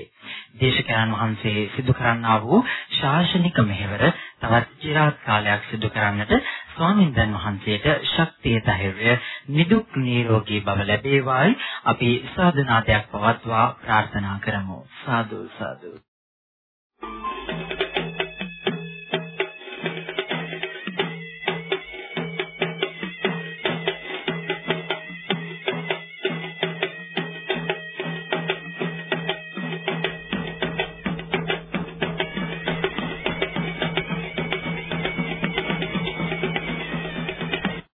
දේශකයන් වහන්සේ සිදු කරන්නා වූ ශාසනික මෙහෙවර තවත් চিරාත් කාලයක් සිදු කරන්නට ස්වාමින්දයන් වහන්සේට ශක්තිය ධෛර්යය නිදුක් නිරෝගී බව ලැබේවායි අපි සාධනාදයක් පවත්වා ප්‍රාර්ථනා කරමු. සාදු සාදු.